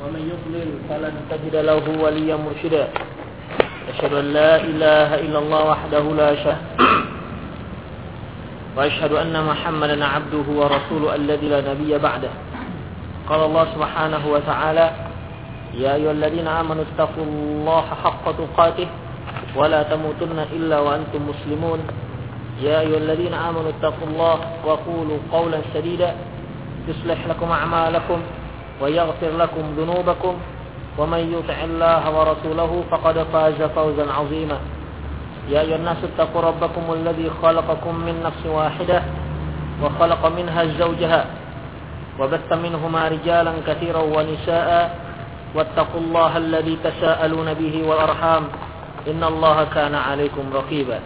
ومن يضلل فلن تجد له وليا مرشدا. أشهد أن لا إله إلا الله وحده لا شريك وأشهد أن محمدا عبده ورسوله الذي لا نبي بعده. قال الله سبحانه وتعالى يا أيها الذين آمنوا اتقوا الله حق تقاته ولا تموتن إلا وأنتم مسلمون. يا أيها الذين آمنوا اتقوا الله وقولوا قولا سديدا يصلح لكم أعمالكم ويغفر لكم ذنوبكم ومن يطع الله ورسوله فقد فاز فوزا عظيما. يا أيها الناس اتقوا ربكم الذي خلقكم من نفس واحدة وخلق منها زوجها وبث منهما رجالا كثيرا ونساء واتقوا الله الذي تساءلون به والأرحام. إن الله كان عليكم رقيبا.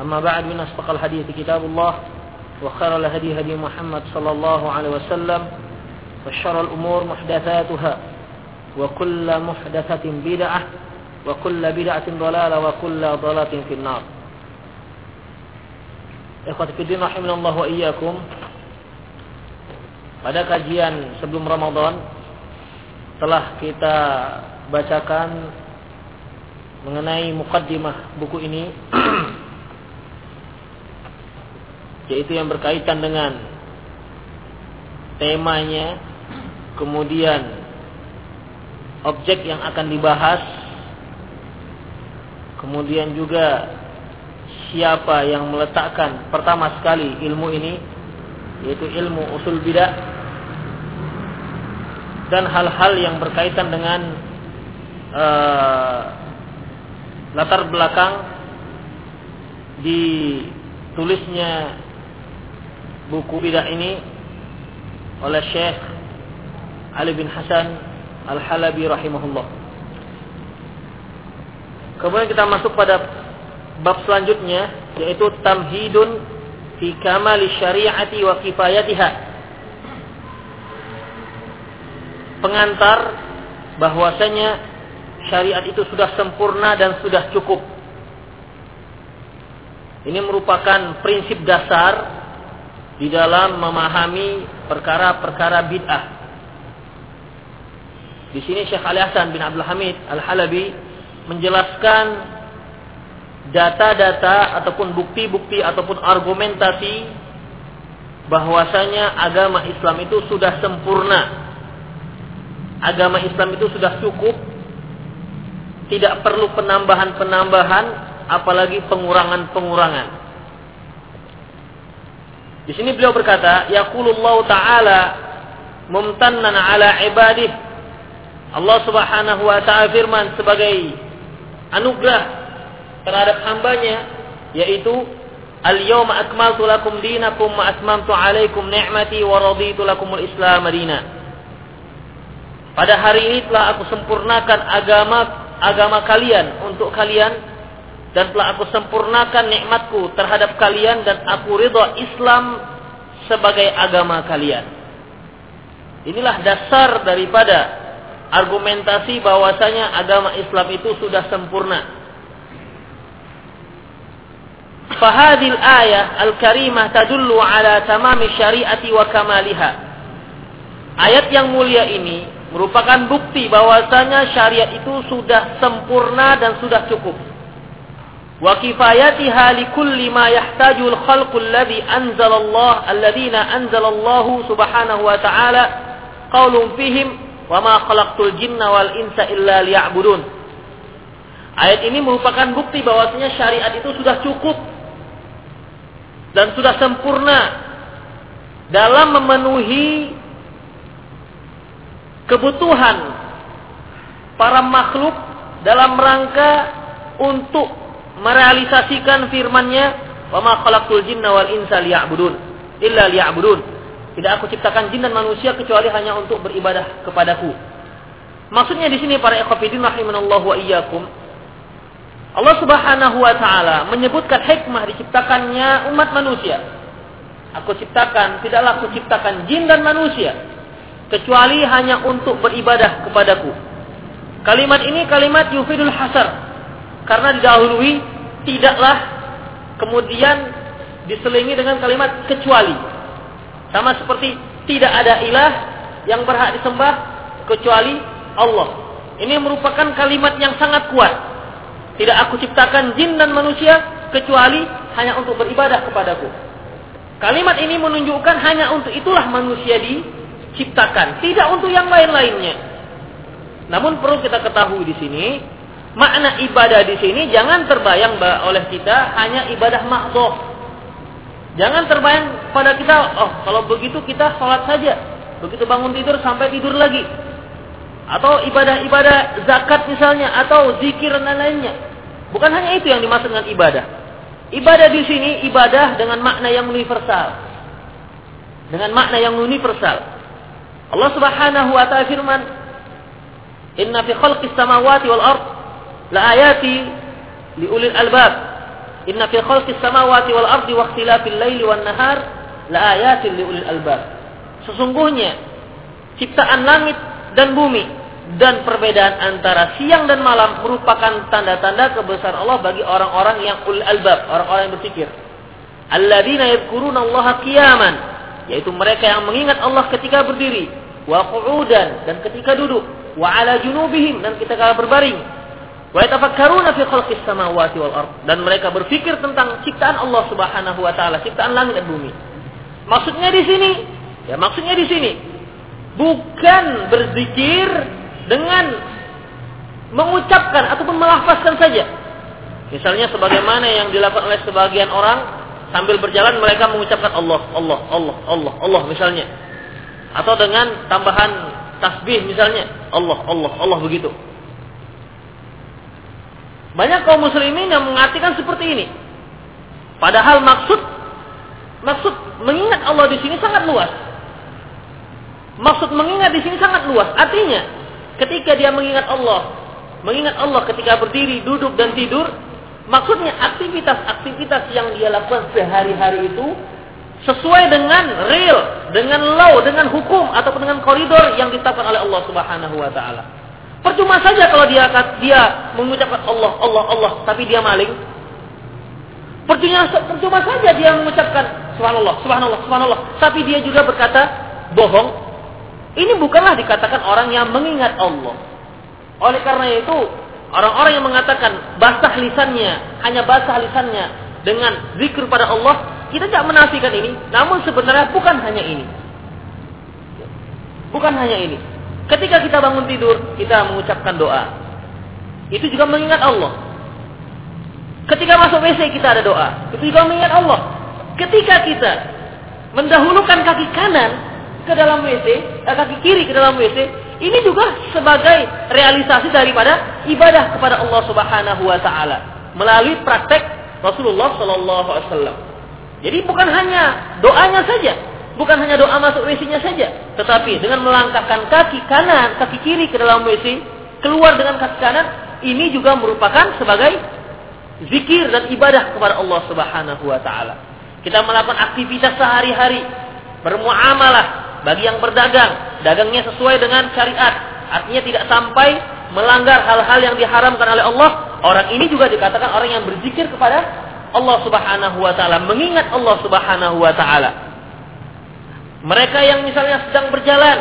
أما بعد من أصدق الحديث كتاب الله وخير الهدي هدي محمد صلى الله عليه وسلم. وشر الأمور محدثاتها وكل محدثة بدعة وكل بدعة ضلالة وكل ضلالة في النار Ikhwati fiddin rahimanallah wa iyyakum. Pada kajian sebelum Ramadan telah kita bacakan mengenai mukaddimah buku ini yaitu yang berkaitan dengan temanya kemudian objek yang akan dibahas. Kemudian juga siapa yang meletakkan pertama sekali ilmu ini yaitu ilmu usul bidah. Dan hal-hal yang berkaitan dengan uh, latar belakang ditulisnya buku bidah ini oleh Syekh Ali bin Hasan Al-Halabi rahimahullah. Kemudian kita masuk pada bab selanjutnya yaitu tamhidun fi kamali syariati wa kifayatiha. Pengantar bahwasanya syariat itu sudah sempurna dan sudah cukup. Ini merupakan prinsip dasar di dalam memahami perkara-perkara bid'ah. Di sini Syekh Ali Hasan bin Abdul Hamid Al-Halabi menjelaskan data-data ataupun bukti-bukti ataupun argumentasi bahwasanya agama Islam itu sudah sempurna. Agama Islam itu sudah cukup. Tidak perlu penambahan-penambahan apalagi pengurangan-pengurangan. Di sini beliau berkata, yaqulullahu taala mumtannan ala ibadih. Allah Subhanahu wa taala firman sebagai anugerah terhadap hambanya yaitu Al-yawma akmaltu lakum dinakum wa atmamtu alaikum ni'mati wa raditu lakumul Islam madina. Pada hari ini telah aku sempurnakan agama agama kalian untuk kalian dan telah aku sempurnakan nikmatku terhadap kalian dan aku ridha Islam sebagai agama kalian. Inilah dasar daripada argumentasi bahwasanya agama Islam itu sudah sempurna. Fahadil ayah al-karimah tadullu ala tamami syariati wa kamaliha. Ayat yang mulia ini merupakan bukti bahwasanya syariat itu sudah sempurna dan sudah cukup. Wa kifayatiha likulli ma yahtajul khalqul ladzi anzalallah alladziina anzalallahu subhanahu wa ta'ala qaulun fihim wa ma khalaqtul jinna insa illa liya'budun. Ayat ini merupakan bukti bahwasanya syariat itu sudah cukup dan sudah sempurna dalam memenuhi kebutuhan para makhluk dalam rangka untuk merealisasikan firman-Nya wa ma khalaqtul jinna wal insa liya'budun illa liya'budun tidak aku ciptakan jin dan manusia kecuali hanya untuk beribadah kepadaku maksudnya di sini para ikhwatiddin rahimanallahu wa iyyakum Allah Subhanahu wa taala menyebutkan hikmah diciptakannya umat manusia. Aku ciptakan, tidaklah aku ciptakan jin dan manusia kecuali hanya untuk beribadah kepadaku. Kalimat ini kalimat yufidul hasar karena didahului tidaklah kemudian diselingi dengan kalimat kecuali. Sama seperti tidak ada ilah yang berhak disembah kecuali Allah. Ini merupakan kalimat yang sangat kuat. Tidak aku ciptakan jin dan manusia kecuali hanya untuk beribadah kepadaku. Kalimat ini menunjukkan hanya untuk itulah manusia diciptakan, tidak untuk yang lain-lainnya. Namun perlu kita ketahui di sini, makna ibadah di sini jangan terbayang oleh kita hanya ibadah makdoh. Jangan terbayang pada kita, oh kalau begitu kita sholat saja. Begitu bangun tidur sampai tidur lagi. Atau ibadah-ibadah zakat misalnya, atau zikir dan lain-lainnya. Bukan hanya itu yang dimaksud dengan ibadah. Ibadah di sini ibadah dengan makna yang universal. Dengan makna yang universal. Allah Subhanahu wa taala firman, "Inna fi khalqis samawati wal ard la ayati li ulil albab." Inna fi khalqis samawati wal ardi wa ikhtilafil laili wan nahar la ayatin li ulil albab. Sesungguhnya ciptaan langit dan bumi dan perbedaan antara siang dan malam merupakan tanda-tanda kebesaran Allah bagi orang-orang yang ul albab, orang-orang yang berpikir. Alladzina yadhkuruna Allah qiyaman, yaitu mereka yang mengingat Allah ketika berdiri, wa qu'udan dan ketika duduk, wa ala junubihim dan ketika berbaring. Wa fi khalqis samawati wal ard dan mereka berpikir tentang ciptaan Allah Subhanahu wa taala, ciptaan langit dan bumi. Maksudnya di sini, ya maksudnya di sini bukan berzikir dengan mengucapkan ataupun melafazkan saja. Misalnya sebagaimana yang dilakukan oleh sebagian orang sambil berjalan mereka mengucapkan Allah, Allah, Allah, Allah, Allah misalnya. Atau dengan tambahan tasbih misalnya, Allah, Allah, Allah begitu. Banyak kaum muslimin yang mengartikan seperti ini. Padahal maksud maksud mengingat Allah di sini sangat luas. Maksud mengingat di sini sangat luas. Artinya, Ketika dia mengingat Allah, mengingat Allah ketika berdiri, duduk dan tidur, maksudnya aktivitas-aktivitas yang dia lakukan sehari-hari itu sesuai dengan real, dengan law, dengan hukum ataupun dengan koridor yang ditetapkan oleh Allah Subhanahu wa taala. Percuma saja kalau dia dia mengucapkan Allah, Allah, Allah, tapi dia maling. Percuma, percuma saja dia mengucapkan subhanallah, subhanallah, subhanallah, tapi dia juga berkata bohong, ini bukanlah dikatakan orang yang mengingat Allah. Oleh karena itu, orang-orang yang mengatakan basah lisannya, hanya basah lisannya dengan zikir pada Allah, kita tidak menafikan ini. Namun sebenarnya bukan hanya ini. Bukan hanya ini. Ketika kita bangun tidur, kita mengucapkan doa. Itu juga mengingat Allah. Ketika masuk WC kita ada doa. Itu juga mengingat Allah. Ketika kita mendahulukan kaki kanan ke dalam WC, eh, kaki kiri ke dalam WC, ini juga sebagai realisasi daripada ibadah kepada Allah Subhanahu wa taala melalui praktek Rasulullah sallallahu alaihi wasallam. Jadi bukan hanya doanya saja, bukan hanya doa masuk WC-nya saja, tetapi dengan melangkahkan kaki kanan, kaki kiri ke dalam WC, keluar dengan kaki kanan, ini juga merupakan sebagai zikir dan ibadah kepada Allah Subhanahu wa taala. Kita melakukan aktivitas sehari-hari, bermuamalah, bagi yang berdagang, dagangnya sesuai dengan syariat. Artinya tidak sampai melanggar hal-hal yang diharamkan oleh Allah. Orang ini juga dikatakan orang yang berzikir kepada Allah Subhanahu wa taala, mengingat Allah Subhanahu wa taala. Mereka yang misalnya sedang berjalan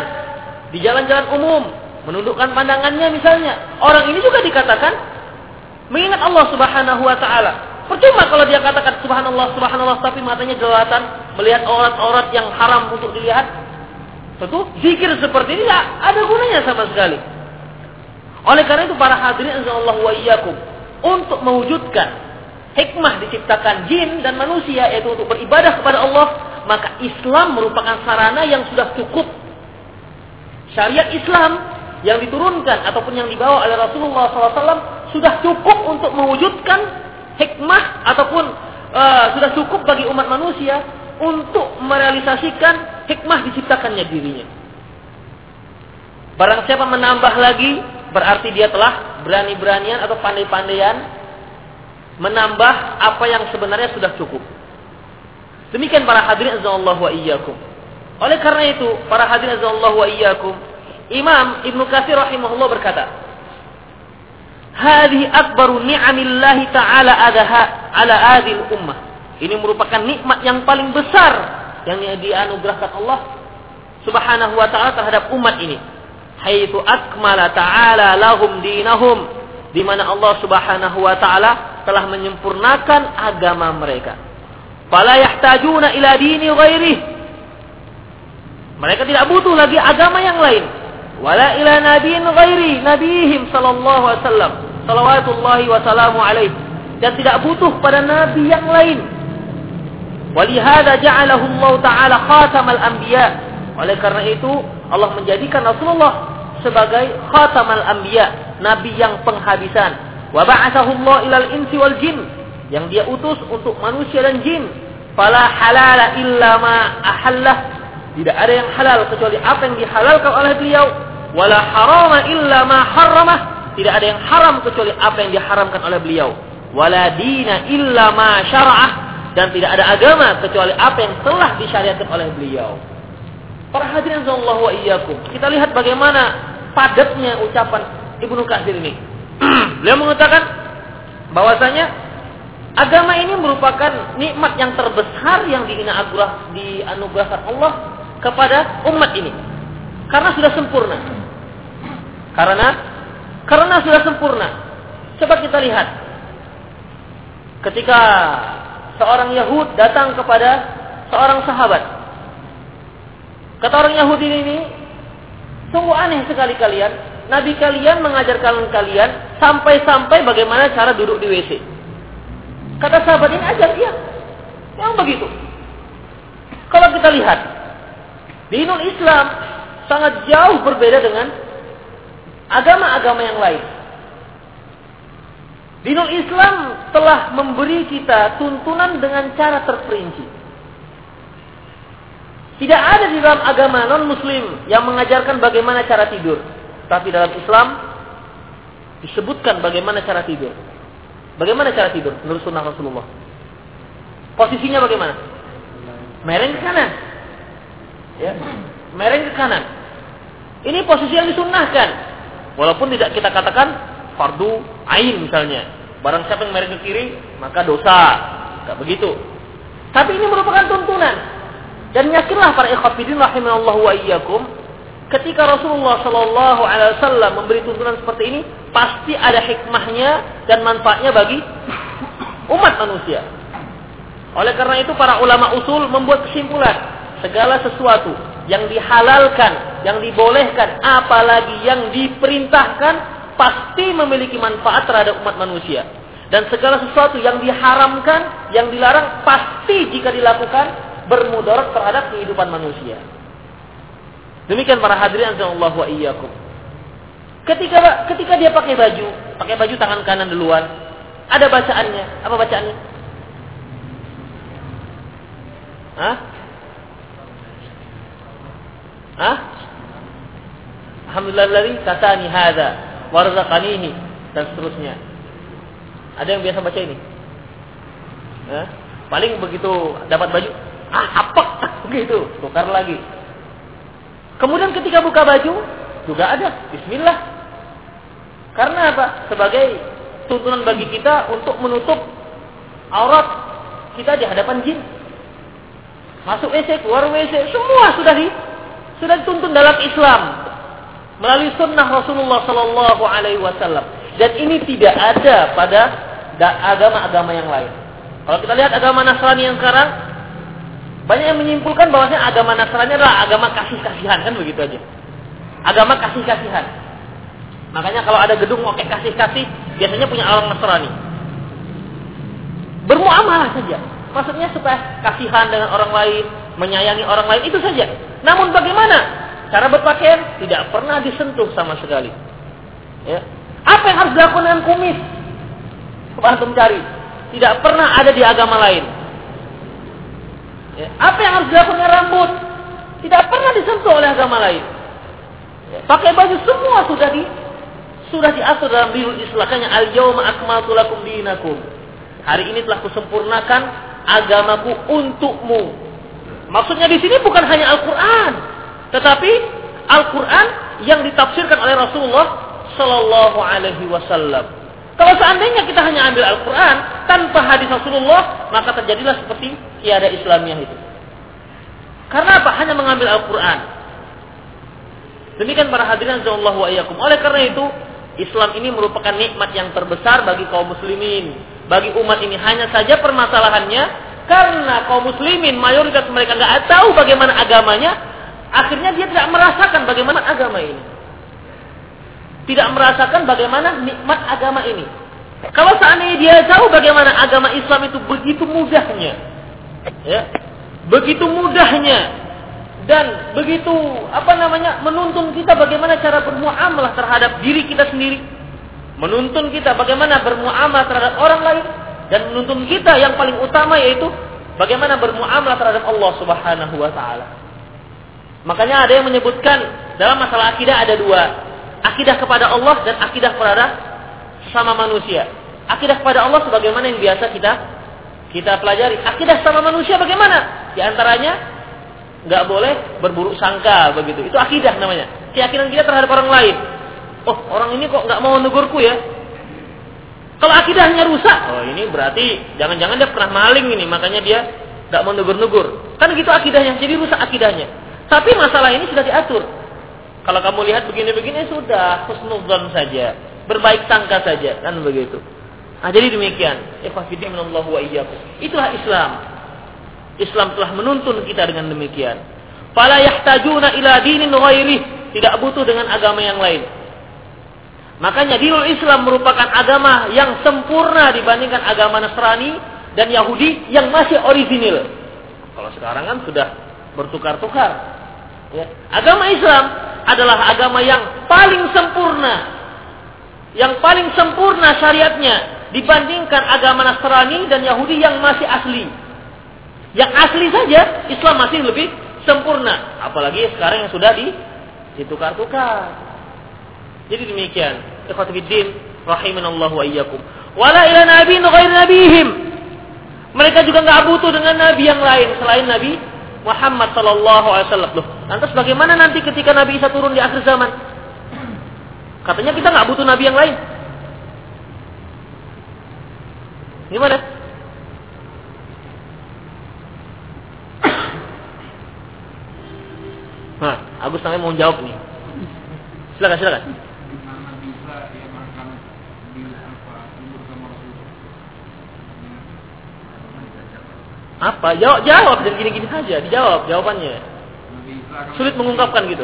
di jalan-jalan umum, menundukkan pandangannya misalnya, orang ini juga dikatakan mengingat Allah Subhanahu wa taala. Percuma kalau dia katakan subhanallah subhanallah tapi matanya jelatan melihat aurat-aurat yang haram untuk dilihat, Tentu zikir seperti ini tidak ada gunanya sama sekali. Oleh karena itu para hadirin Allah wa iyyakum untuk mewujudkan hikmah diciptakan jin dan manusia yaitu untuk beribadah kepada Allah, maka Islam merupakan sarana yang sudah cukup. Syariat Islam yang diturunkan ataupun yang dibawa oleh Rasulullah SAW sudah cukup untuk mewujudkan hikmah ataupun uh, sudah cukup bagi umat manusia untuk merealisasikan hikmah diciptakannya dirinya. Barang siapa menambah lagi, berarti dia telah berani-beranian atau pandai-pandaian menambah apa yang sebenarnya sudah cukup. Demikian para hadirin azza wa iyyakum. Oleh karena itu, para hadirin azza wa iyyakum, Imam Ibnu Katsir rahimahullah berkata, "Hadhihi akbaru ni'amillahi ta'ala adaha ala adil ummah." Ini merupakan nikmat yang paling besar yang dianugerahkan Allah Subhanahu wa taala terhadap umat ini. haitsu akmala ta'ala lahum dinahum di mana Allah Subhanahu wa taala telah menyempurnakan agama mereka. Fala yahtajuna ila dini ghairi. Mereka tidak butuh lagi agama yang lain. Wala ila nabiyin ghairi nabihim sallallahu alaihi wasallam. Salawatullahi wa salamu alaihi. Dan tidak butuh pada nabi yang lain. Walihada ja'alahu Allah Ta'ala khatamal anbiya. Oleh karena itu, Allah menjadikan Rasulullah sebagai khatamal anbiya, nabi yang penghabisan. Wa ba'athahu Allah ilal insi wal jin, yang dia utus untuk manusia dan jin. Fala halala illa ma ahallah. Tidak ada yang halal kecuali apa yang dihalalkan oleh beliau. Wala harama illa ma harramah. Tidak ada yang haram kecuali apa yang diharamkan oleh beliau. Wala dina illa ma syara'ah. Dan tidak ada agama kecuali apa yang telah disyariatkan oleh beliau. Para hadirin Allah wa iyyakum. Kita lihat bagaimana padatnya ucapan Ibnu Katsir ini. Beliau mengatakan bahwasanya agama ini merupakan nikmat yang terbesar yang dianugerahkan Allah kepada umat ini. Karena sudah sempurna. Karena karena sudah sempurna. Coba kita lihat. Ketika seorang Yahud datang kepada seorang sahabat Kata orang Yahudi ini, sungguh aneh sekali kalian. Nabi kalian mengajarkan kalian sampai-sampai bagaimana cara duduk di WC. Kata sahabat ini ajar dia. Yang begitu. Kalau kita lihat, di Inul Islam sangat jauh berbeda dengan agama-agama yang lain. Dinul Islam telah memberi kita tuntunan dengan cara terperinci. Tidak ada di dalam agama non-muslim yang mengajarkan bagaimana cara tidur. Tapi dalam Islam disebutkan bagaimana cara tidur. Bagaimana cara tidur menurut sunnah Rasulullah? Posisinya bagaimana? Mereng ke kanan. Ya, mereng ke kanan. Ini posisi yang disunnahkan. Walaupun tidak kita katakan fardu ain misalnya. Barang siapa yang mereng ke kiri, maka dosa. Tidak begitu. Tapi ini merupakan tuntunan. Dan yakinlah para ikhwafidin rahimahullah wa iyyakum, ketika Rasulullah Shallallahu alaihi wasallam memberi tuntunan seperti ini, pasti ada hikmahnya dan manfaatnya bagi umat manusia. Oleh karena itu para ulama usul membuat kesimpulan, segala sesuatu yang dihalalkan, yang dibolehkan, apalagi yang diperintahkan pasti memiliki manfaat terhadap umat manusia. Dan segala sesuatu yang diharamkan, yang dilarang pasti jika dilakukan bermudarat terhadap kehidupan manusia. Demikian para hadirin Allah wa iyyakum. Ketika ketika dia pakai baju, pakai baju tangan kanan duluan, ada bacaannya. Apa bacaannya? Hah? Hah? Alhamdulillah katani hadza warzaqanihi dan seterusnya. Ada yang biasa baca ini? Hah? Paling begitu dapat baju, ah apa begitu tukar lagi kemudian ketika buka baju juga ada. Bismillah. Karena apa? Sebagai tuntunan bagi kita untuk menutup aurat kita di hadapan jin. Masuk WC keluar WC semua sudah di sudah dituntun dalam Islam. Melalui sunnah Rasulullah Sallallahu Alaihi Wasallam. Dan ini tidak ada pada agama-agama yang lain. Kalau kita lihat agama Nasrani yang sekarang banyak yang menyimpulkan bahwasanya agama Nasrani adalah agama kasih-kasihan kan begitu aja. Agama kasih-kasihan. Makanya kalau ada gedung oke kasih-kasih, biasanya punya orang Nasrani. Bermuamalah saja. Maksudnya supaya kasihan dengan orang lain, menyayangi orang lain itu saja. Namun bagaimana? Cara berpakaian tidak pernah disentuh sama sekali. Ya. Apa yang harus dilakukan dengan kumis? Coba antum. Tidak pernah ada di agama lain. Ya. Apa yang harus dilakukan dengan rambut? Tidak pernah disentuh oleh agama lain. Ya. Pakai baju semua sudah di sudah diatur dalam dinul Islamnya al yauma akmaltu lakum dinakum. Hari ini telah kusempurnakan agamaku untukmu. Maksudnya di sini bukan hanya Al-Qur'an, tetapi Al-Qur'an yang ditafsirkan oleh Rasulullah sallallahu alaihi wasallam. Kalau seandainya kita hanya ambil Al-Quran tanpa hadis Rasulullah, maka terjadilah seperti tiada Islamiyah itu. Karena apa? Hanya mengambil Al-Quran. Demikian para hadirin Allah wa iyyakum. Oleh karena itu, Islam ini merupakan nikmat yang terbesar bagi kaum muslimin, bagi umat ini. Hanya saja permasalahannya karena kaum muslimin mayoritas mereka nggak tahu bagaimana agamanya, akhirnya dia tidak merasakan bagaimana agama ini. Tidak merasakan bagaimana nikmat agama ini. Kalau seandainya dia tahu bagaimana agama Islam itu begitu mudahnya, ya, begitu mudahnya dan begitu apa namanya menuntun kita bagaimana cara bermuamalah terhadap diri kita sendiri. Menuntun kita bagaimana bermuamalah terhadap orang lain dan menuntun kita yang paling utama yaitu bagaimana bermuamalah terhadap Allah Subhanahu wa taala. Makanya ada yang menyebutkan dalam masalah akidah ada dua akidah kepada Allah dan akidah kepada sama manusia. Akidah kepada Allah sebagaimana yang biasa kita kita pelajari akidah sama manusia bagaimana di antaranya nggak boleh berburuk sangka begitu. Itu akidah namanya. Keyakinan kita terhadap orang lain. Oh, orang ini kok nggak mau negurku ya? Kalau akidahnya rusak, oh ini berarti jangan-jangan dia pernah maling ini, makanya dia nggak mau negur-negur. Kan gitu akidahnya, jadi rusak akidahnya. Tapi masalah ini sudah diatur. Kalau kamu lihat begini-begini sudah husnudzon saja, berbaik sangka saja, kan begitu. Nah, jadi demikian. wa Itulah Islam. Islam telah menuntun kita dengan demikian. Fala yahtajuna ila dinin ghairih, tidak butuh dengan agama yang lain. Makanya dinul Islam merupakan agama yang sempurna dibandingkan agama Nasrani dan Yahudi yang masih orisinil. Kalau sekarang kan sudah bertukar-tukar. Ya. Agama Islam adalah agama yang paling sempurna. Yang paling sempurna syariatnya dibandingkan agama Nasrani dan Yahudi yang masih asli. Yang asli saja Islam masih lebih sempurna, apalagi sekarang yang sudah di ditukar-tukar. Jadi demikian. Ikhwatiddin rahimanallahu wa iyyakum. Wala ila nabiyyin ghair nabihim. Mereka juga nggak butuh dengan nabi yang lain selain Nabi Muhammad sallallahu alaihi wasallam. Loh, lantas bagaimana nanti ketika Nabi Isa turun di akhir zaman? Katanya kita nggak butuh nabi yang lain. Gimana? Nah, Agus namanya mau jawab nih. Silakan, silakan. Apa? Jawab, jawab dan gini-gini saja, dijawab jawabannya. Sulit mengungkapkan gitu.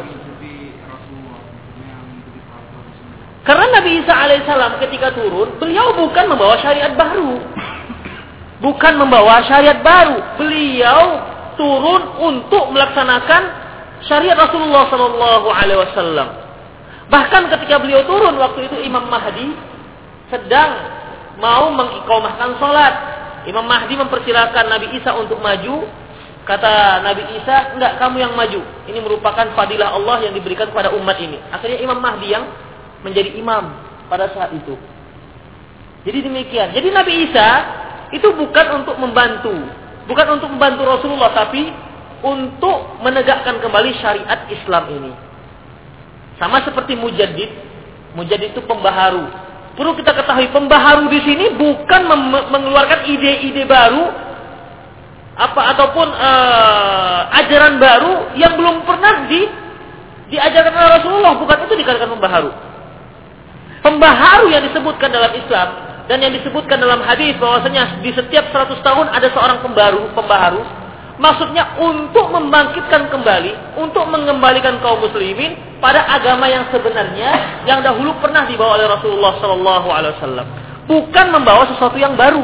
Karena Nabi Isa alaihissalam ketika turun, beliau bukan membawa syariat baru. Bukan membawa syariat baru. Beliau turun untuk melaksanakan syariat Rasulullah Shallallahu Alaihi Wasallam. Bahkan ketika beliau turun waktu itu Imam Mahdi sedang mau mengikomahkan sholat. Imam Mahdi mempersilahkan Nabi Isa untuk maju. Kata Nabi Isa, enggak kamu yang maju. Ini merupakan fadilah Allah yang diberikan kepada umat ini. Akhirnya Imam Mahdi yang menjadi imam pada saat itu. Jadi demikian. Jadi Nabi Isa itu bukan untuk membantu, bukan untuk membantu Rasulullah, tapi untuk menegakkan kembali syariat Islam ini. Sama seperti mujaddid, mujaddid itu pembaharu. Perlu kita ketahui pembaharu di sini bukan mengeluarkan ide-ide baru apa ataupun uh, ajaran baru yang belum pernah di diajarkan oleh Rasulullah, bukan itu dikatakan pembaharu. Pembaharu yang disebutkan dalam Islam dan yang disebutkan dalam hadis bahwasanya di setiap 100 tahun ada seorang pembaru, pembaharu, Maksudnya untuk membangkitkan kembali, untuk mengembalikan kaum muslimin pada agama yang sebenarnya yang dahulu pernah dibawa oleh Rasulullah Sallallahu Alaihi Wasallam. Bukan membawa sesuatu yang baru.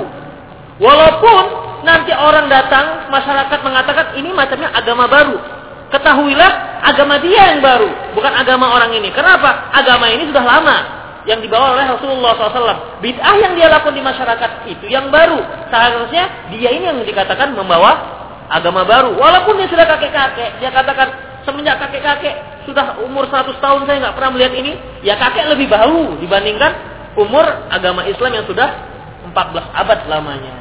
Walaupun nanti orang datang, masyarakat mengatakan ini macamnya agama baru. Ketahuilah agama dia yang baru, bukan agama orang ini. Kenapa? Agama ini sudah lama yang dibawa oleh Rasulullah SAW. Bid'ah yang dia lakukan di masyarakat itu yang baru. Seharusnya dia ini yang dikatakan membawa agama baru. Walaupun dia sudah kakek-kakek, dia katakan semenjak kakek-kakek sudah umur 100 tahun saya nggak pernah melihat ini, ya kakek lebih baru dibandingkan umur agama Islam yang sudah 14 abad lamanya.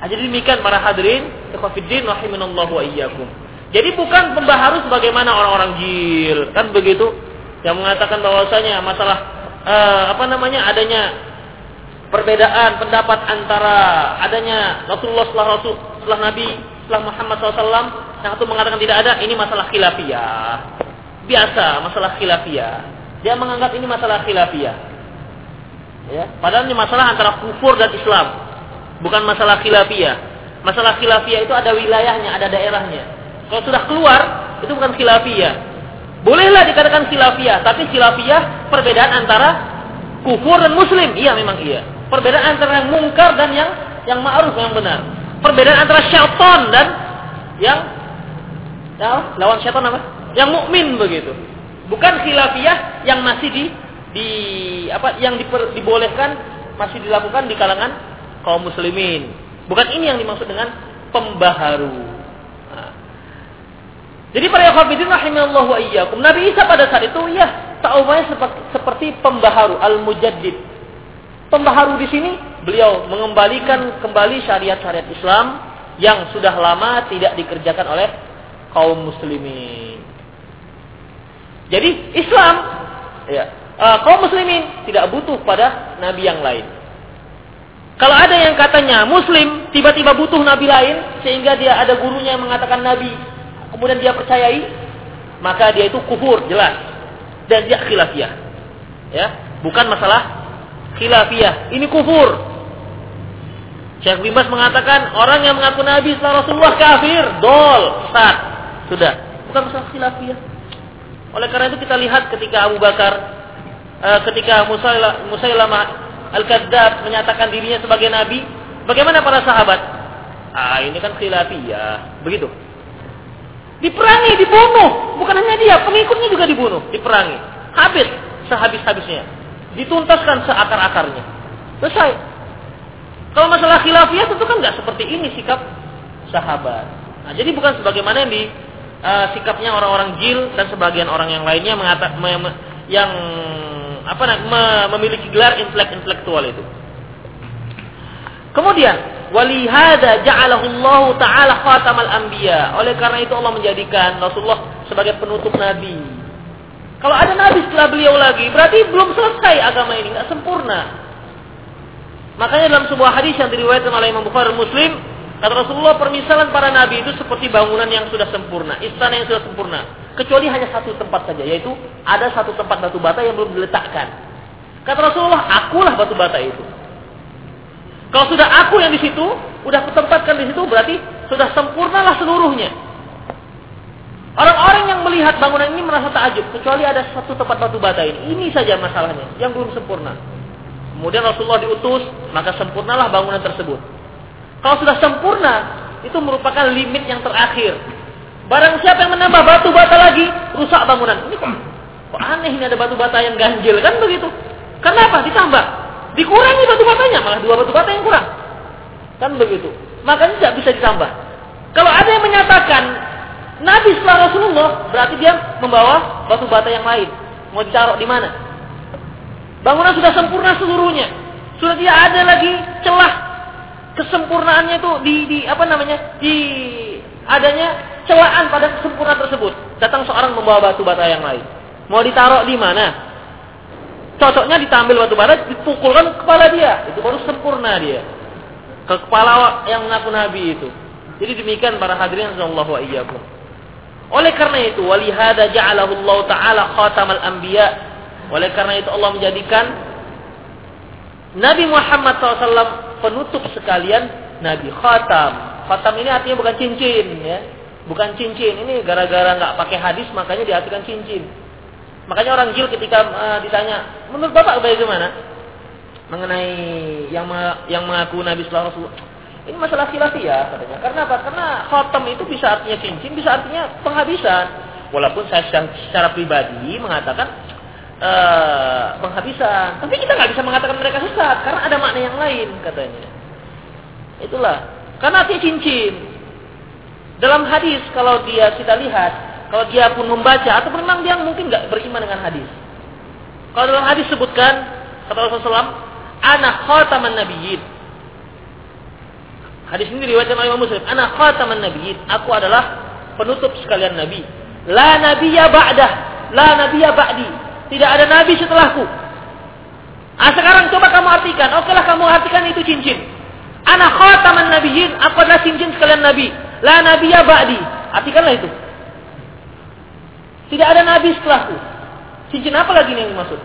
Nah, jadi demikian para hadirin, ikhwatiddin rahimanallahu wa iyyakum. Jadi bukan pembaharu sebagaimana orang-orang jil, kan begitu? Yang mengatakan bahwasanya masalah uh, apa namanya adanya perbedaan pendapat antara adanya Rasulullah setelah Rasul setelah Nabi setelah Muhammad SAW yang satu mengatakan tidak ada ini masalah khilafiyah biasa masalah khilafiyah. Dia menganggap ini masalah khilafiyah. Ya, padahal ini masalah antara kufur dan Islam. Bukan masalah khilafiyah. Masalah khilafiyah itu ada wilayahnya, ada daerahnya. Kalau sudah keluar, itu bukan khilafiyah. Bolehlah dikatakan khilafiyah, tapi khilafiyah perbedaan antara kufur dan muslim. Iya memang iya. Perbedaan antara yang mungkar dan yang yang ma'ruf yang benar. Perbedaan antara syaitan dan yang ya, lawan syaitan apa? Yang mukmin begitu. Bukan khilafiyah yang masih di di apa yang diper, dibolehkan masih dilakukan di kalangan kaum muslimin. Bukan ini yang dimaksud dengan pembaharu. Jadi para yakhafidin rahimahullah wa iyyakum. Nabi Isa pada saat itu ya taubahnya seperti, seperti pembaharu al-mujaddid. Pembaharu di sini beliau mengembalikan kembali syariat-syariat Islam yang sudah lama tidak dikerjakan oleh kaum muslimin. Jadi Islam ya, uh, kaum muslimin tidak butuh pada nabi yang lain. Kalau ada yang katanya muslim tiba-tiba butuh nabi lain sehingga dia ada gurunya yang mengatakan nabi kemudian dia percayai, maka dia itu kufur jelas dan dia khilafiyah. Ya, bukan masalah khilafiyah, ini kufur. Syekh Bimbas mengatakan orang yang mengaku nabi setelah Rasulullah kafir, dol, sat. Sudah, bukan masalah khilafiyah. Oleh karena itu kita lihat ketika Abu Bakar uh, ketika Musailamah Al-Kadzab menyatakan dirinya sebagai nabi, bagaimana para sahabat? Ah, ini kan khilafiyah. Begitu. Diperangi, dibunuh. Bukan hanya dia, pengikutnya juga dibunuh, diperangi. Habis sehabis-habisnya. Dituntaskan seakar-akarnya. Selesai. Kalau masalah khilafiyah tentu kan nggak seperti ini sikap sahabat. Nah, jadi bukan sebagaimana yang di uh, sikapnya orang-orang jil dan sebagian orang yang lainnya mengata, me, me, yang apa me, memiliki gelar intelek-intelektual itu. Kemudian Walihada ja'alahu Allah Ta'ala khatamal anbiya. Oleh karena itu Allah menjadikan Rasulullah sebagai penutup nabi. Kalau ada nabi setelah beliau lagi, berarti belum selesai agama ini, nggak sempurna. Makanya dalam sebuah hadis yang diriwayatkan oleh Imam Bukhari Muslim, kata Rasulullah permisalan para nabi itu seperti bangunan yang sudah sempurna, istana yang sudah sempurna. Kecuali hanya satu tempat saja, yaitu ada satu tempat batu bata yang belum diletakkan. Kata Rasulullah, akulah batu bata itu. Kalau sudah aku yang di situ, udah kutempatkan di situ, berarti sudah sempurnalah seluruhnya. Orang-orang yang melihat bangunan ini merasa takjub, kecuali ada satu tempat batu bata ini. Ini saja masalahnya, yang belum sempurna. Kemudian Rasulullah diutus, maka sempurnalah bangunan tersebut. Kalau sudah sempurna, itu merupakan limit yang terakhir. Barang siapa yang menambah batu bata lagi, rusak bangunan. Ini kok, kok aneh ini ada batu bata yang ganjil, kan begitu? Kenapa? Ditambah. Dikurangi batu batanya, malah dua batu bata yang kurang. Kan begitu. Makanya tidak bisa ditambah. Kalau ada yang menyatakan Nabi setelah Rasulullah, berarti dia membawa batu bata yang lain. Mau ditaruh di mana? Bangunan sudah sempurna seluruhnya. Sudah tidak ada lagi celah kesempurnaannya itu di, di apa namanya? di adanya celaan pada kesempurnaan tersebut. Datang seorang membawa batu bata yang lain. Mau ditaruh di mana? Cocoknya ditambil batu bara, dipukulkan kepala dia. Itu baru sempurna dia. Ke kepala yang mengaku Nabi itu. Jadi demikian para hadirin sallallahu iyyakum. Oleh karena itu, walihada ja'alahu Allah taala khatamal anbiya. Oleh karena itu Allah menjadikan Nabi Muhammad SAW penutup sekalian Nabi khatam. Khatam ini artinya bukan cincin ya. Bukan cincin. Ini gara-gara nggak pakai hadis makanya diartikan cincin. Makanya orang jil ketika uh, ditanya, menurut Bapak bagaimana? Mengenai yang yang mengaku Nabi Sallallahu Alaihi Wasallam. Ini masalah khilafiyah katanya. Karena apa? Karena khotam itu bisa artinya cincin, bisa artinya penghabisan. Walaupun saya secara, secara pribadi mengatakan uh, penghabisan. Tapi kita nggak bisa mengatakan mereka sesat karena ada makna yang lain katanya. Itulah. Karena artinya cincin. Dalam hadis kalau dia kita lihat kalau dia pun membaca atau memang dia mungkin nggak beriman dengan hadis. Kalau dalam hadis sebutkan kata Rasulullah anak khataman nabiyyin. Hadis ini diriwayatkan oleh Imam Muslim. Anak khataman nabiyyin. Aku adalah penutup sekalian nabi. La nabiyya ba'dah. La nabiyya ba'di. Tidak ada nabi setelahku. Ah sekarang coba kamu artikan. Oke lah kamu artikan itu cincin. Anak khataman nabiyyin. Aku adalah cincin sekalian nabi. La nabiyya ba'di. Artikanlah itu. Tidak ada nabi setelahku. Cincin apa lagi nih yang maksud?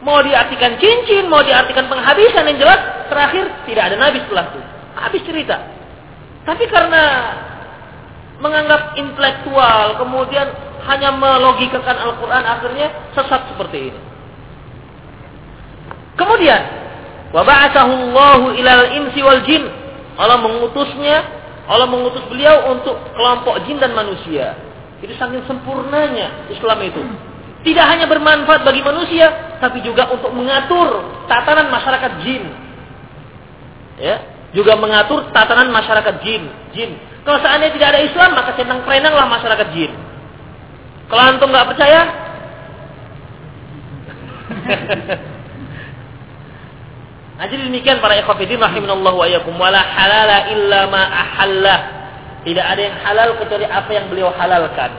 Mau diartikan cincin, mau diartikan penghabisan yang jelas terakhir tidak ada nabi setelahku. Habis cerita. Tapi karena menganggap intelektual, kemudian hanya melogikakan Al-Quran, akhirnya sesat seperti ini. Kemudian, waba'atahu Allahu ilal insi wal jin. Allah mengutusnya, Allah mengutus beliau untuk kelompok jin dan manusia. Itu saking sempurnanya Islam itu. Tidak hanya bermanfaat bagi manusia, tapi juga untuk mengatur tatanan masyarakat jin. Ya, juga mengatur tatanan masyarakat jin. Jin. Kalau seandainya tidak ada Islam, maka centang perenanglah masyarakat jin. Kalau antum nggak percaya, Nah, jadi demikian para ikhwafidin rahimanallahu wa iyyakum wala halala illa ma. Tidak ada yang halal kecuali apa yang beliau halalkan.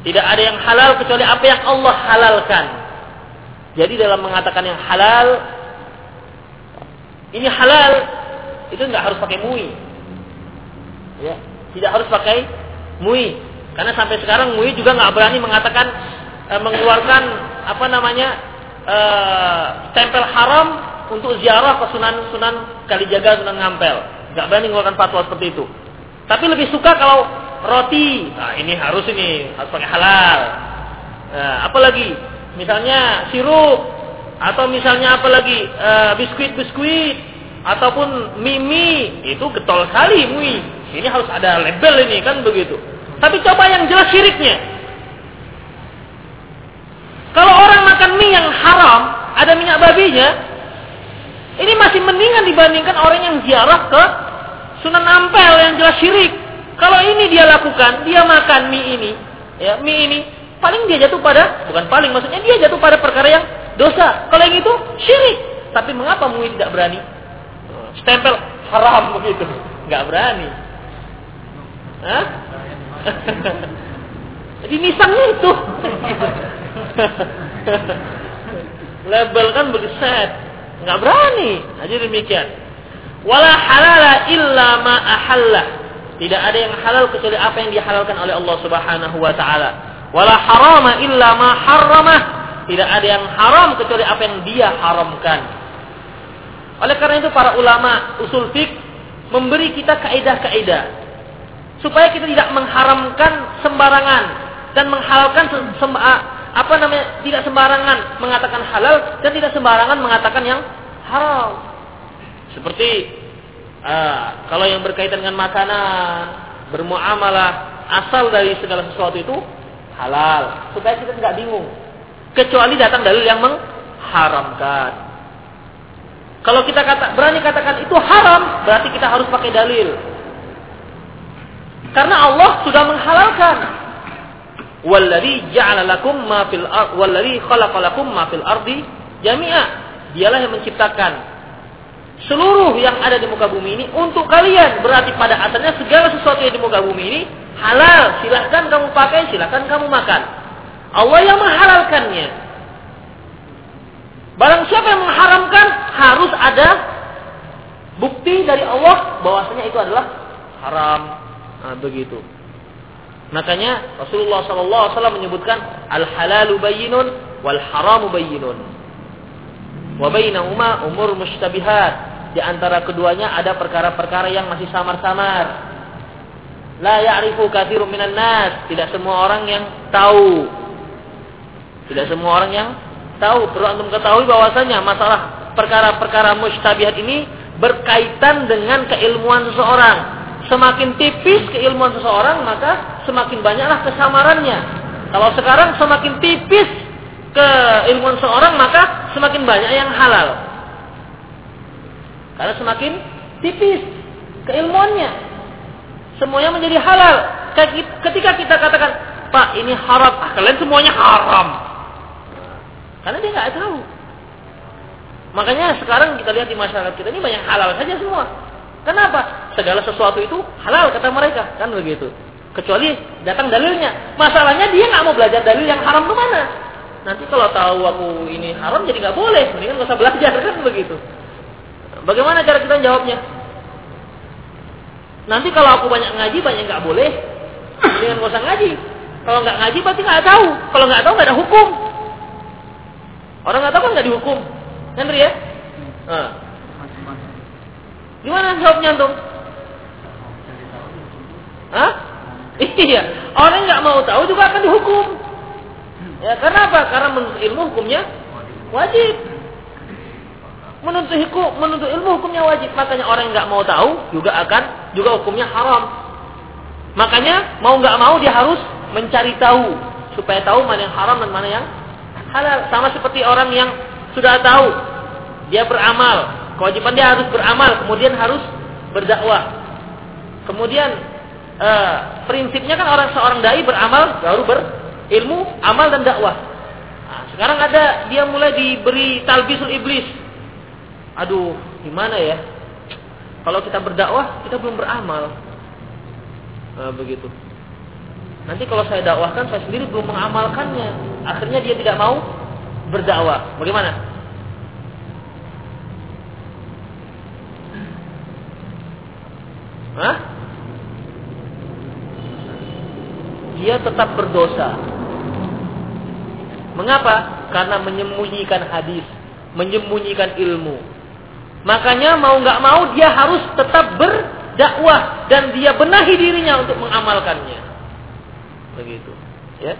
Tidak ada yang halal kecuali apa yang Allah halalkan. Jadi dalam mengatakan yang halal ini halal itu nggak harus pakai mui. Ya, tidak harus pakai mui. Karena sampai sekarang mui juga nggak berani mengatakan e, mengeluarkan apa namanya stempel haram untuk ziarah ke Sunan Sunan Kalijaga Sunan Ngampel. Nggak berani mengeluarkan fatwa seperti itu. Tapi lebih suka kalau roti, nah ini harus ini harus pakai halal. Nah, apalagi? Misalnya sirup atau misalnya apa lagi uh, biskuit biskuit ataupun mimi itu getol kali mui. Ini harus ada label ini kan begitu. Tapi coba yang jelas syiriknya. Kalau orang makan mie yang haram ada minyak babinya ini masih mendingan dibandingkan orang yang ziarah ke Sunan Ampel yang jelas syirik kalau ini dia lakukan dia makan mie ini ya mie ini paling dia jatuh pada bukan paling maksudnya dia jatuh pada perkara yang dosa. Kalau yang itu syirik. Tapi mengapa MUI tidak berani? Stempel haram begitu. Nggak berani. Hah? Jadi nisangnya itu. Label kan begitu Nggak berani. Nah, jadi demikian. Wala halala illa ma ahalla. Tidak ada yang halal kecuali apa yang dihalalkan oleh Allah Subhanahu wa taala. Wala harama illa ma harramah tidak ada yang haram kecuali apa yang dia haramkan. Oleh karena itu para ulama usul fik memberi kita kaidah-kaidah supaya kita tidak mengharamkan sembarangan dan menghalalkan apa namanya tidak sembarangan mengatakan halal dan tidak sembarangan mengatakan yang haram. Seperti uh, kalau yang berkaitan dengan makanan, bermuamalah asal dari segala sesuatu itu halal supaya kita tidak bingung kecuali datang dalil yang mengharamkan. Kalau kita kata berani katakan itu haram, berarti kita harus pakai dalil. Karena Allah sudah menghalalkan. Walladzi ja'ala lakum ma fil ard walladzi khalaqa lakum ma fil ardi jami'a. Dialah yang menciptakan seluruh yang ada di muka bumi ini untuk kalian. Berarti pada asalnya segala sesuatu yang di muka bumi ini halal. Silahkan kamu pakai, silahkan kamu makan. Allah yang menghalalkannya. Barang siapa yang mengharamkan harus ada bukti dari Allah bahwasanya itu adalah haram. Nah, begitu. Makanya Rasulullah SAW menyebutkan al halalu bayyinun wal haramu bayyinun. Wa bainahuma umur mustabihat. Di antara keduanya ada perkara-perkara yang masih samar-samar. La ya'rifu katsirun minan nas. Tidak semua orang yang tahu tidak semua orang yang tahu. Perlu antum ketahui bahwasanya masalah perkara-perkara mustabihat ini berkaitan dengan keilmuan seseorang. Semakin tipis keilmuan seseorang, maka semakin banyaklah kesamarannya. Kalau sekarang semakin tipis keilmuan seseorang, maka semakin banyak yang halal. Karena semakin tipis keilmuannya. Semuanya menjadi halal. Ketika kita katakan, Pak ini haram, ah, kalian semuanya haram. Karena dia nggak tahu. Makanya sekarang kita lihat di masyarakat kita ini banyak halal saja semua. Kenapa? Segala sesuatu itu halal kata mereka, kan begitu. Kecuali datang dalilnya. Masalahnya dia nggak mau belajar dalil yang haram ke mana. Nanti kalau tahu aku ini haram jadi nggak boleh, mendingan nggak usah belajar kan begitu. Bagaimana cara kita jawabnya? Nanti kalau aku banyak ngaji banyak nggak boleh, mendingan nggak usah ngaji. Kalau nggak ngaji berarti nggak tahu. Kalau nggak tahu nggak ada hukum. Orang nggak tahu kan nggak dihukum. Kan ya? Nah. Gimana jawabnya antum? Hah? Iya. Orang nggak mau tahu juga akan dihukum. Ya karena apa? Karena menurut ilmu hukumnya wajib. Menuntut hukum, menuntut ilmu hukumnya wajib. Makanya orang nggak mau tahu juga akan juga hukumnya haram. Makanya mau nggak mau dia harus mencari tahu supaya tahu mana yang haram dan mana yang halal. Sama seperti orang yang sudah tahu dia beramal, kewajiban dia harus beramal, kemudian harus berdakwah. Kemudian uh, prinsipnya kan orang seorang dai beramal baru berilmu, amal dan dakwah. Nah, sekarang ada dia mulai diberi talbisul iblis. Aduh, gimana ya? Kalau kita berdakwah, kita belum beramal. Nah, begitu. Nanti kalau saya dakwahkan, saya sendiri belum mengamalkannya. Akhirnya dia tidak mau berdakwah. Bagaimana? Hah? Dia tetap berdosa. Mengapa? Karena menyembunyikan hadis, menyembunyikan ilmu. Makanya mau nggak mau dia harus tetap berdakwah dan dia benahi dirinya untuk mengamalkannya. Begitu, ya.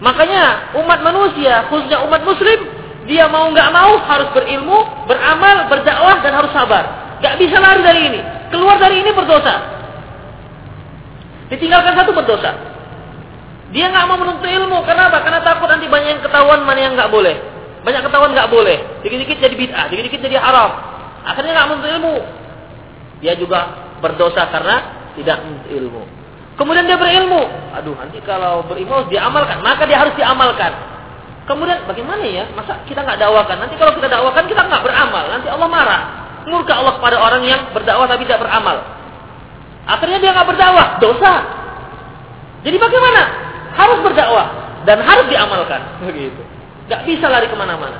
Makanya umat manusia, khususnya umat muslim, dia mau nggak mau harus berilmu, beramal, berdakwah dan harus sabar. Gak bisa lari dari ini. Keluar dari ini berdosa. Ditinggalkan satu berdosa. Dia nggak mau menuntut ilmu. Kenapa? Karena takut nanti banyak yang ketahuan mana yang nggak boleh. Banyak ketahuan nggak boleh. Dikit-dikit jadi bid'ah, dikit-dikit jadi haram. Akhirnya nggak menuntut ilmu. Dia juga berdosa karena tidak menuntut ilmu. Kemudian dia berilmu. Aduh, nanti kalau berilmu harus diamalkan. Maka dia harus diamalkan. Kemudian bagaimana ya? Masa kita nggak dakwakan? Nanti kalau kita dakwakan kita nggak beramal. Nanti Allah marah. Murka Allah kepada orang yang berdakwah tapi tidak beramal. Akhirnya dia nggak berdakwah, dosa. Jadi bagaimana? Harus berdakwah dan harus diamalkan. Begitu. Nggak bisa lari ke mana-mana.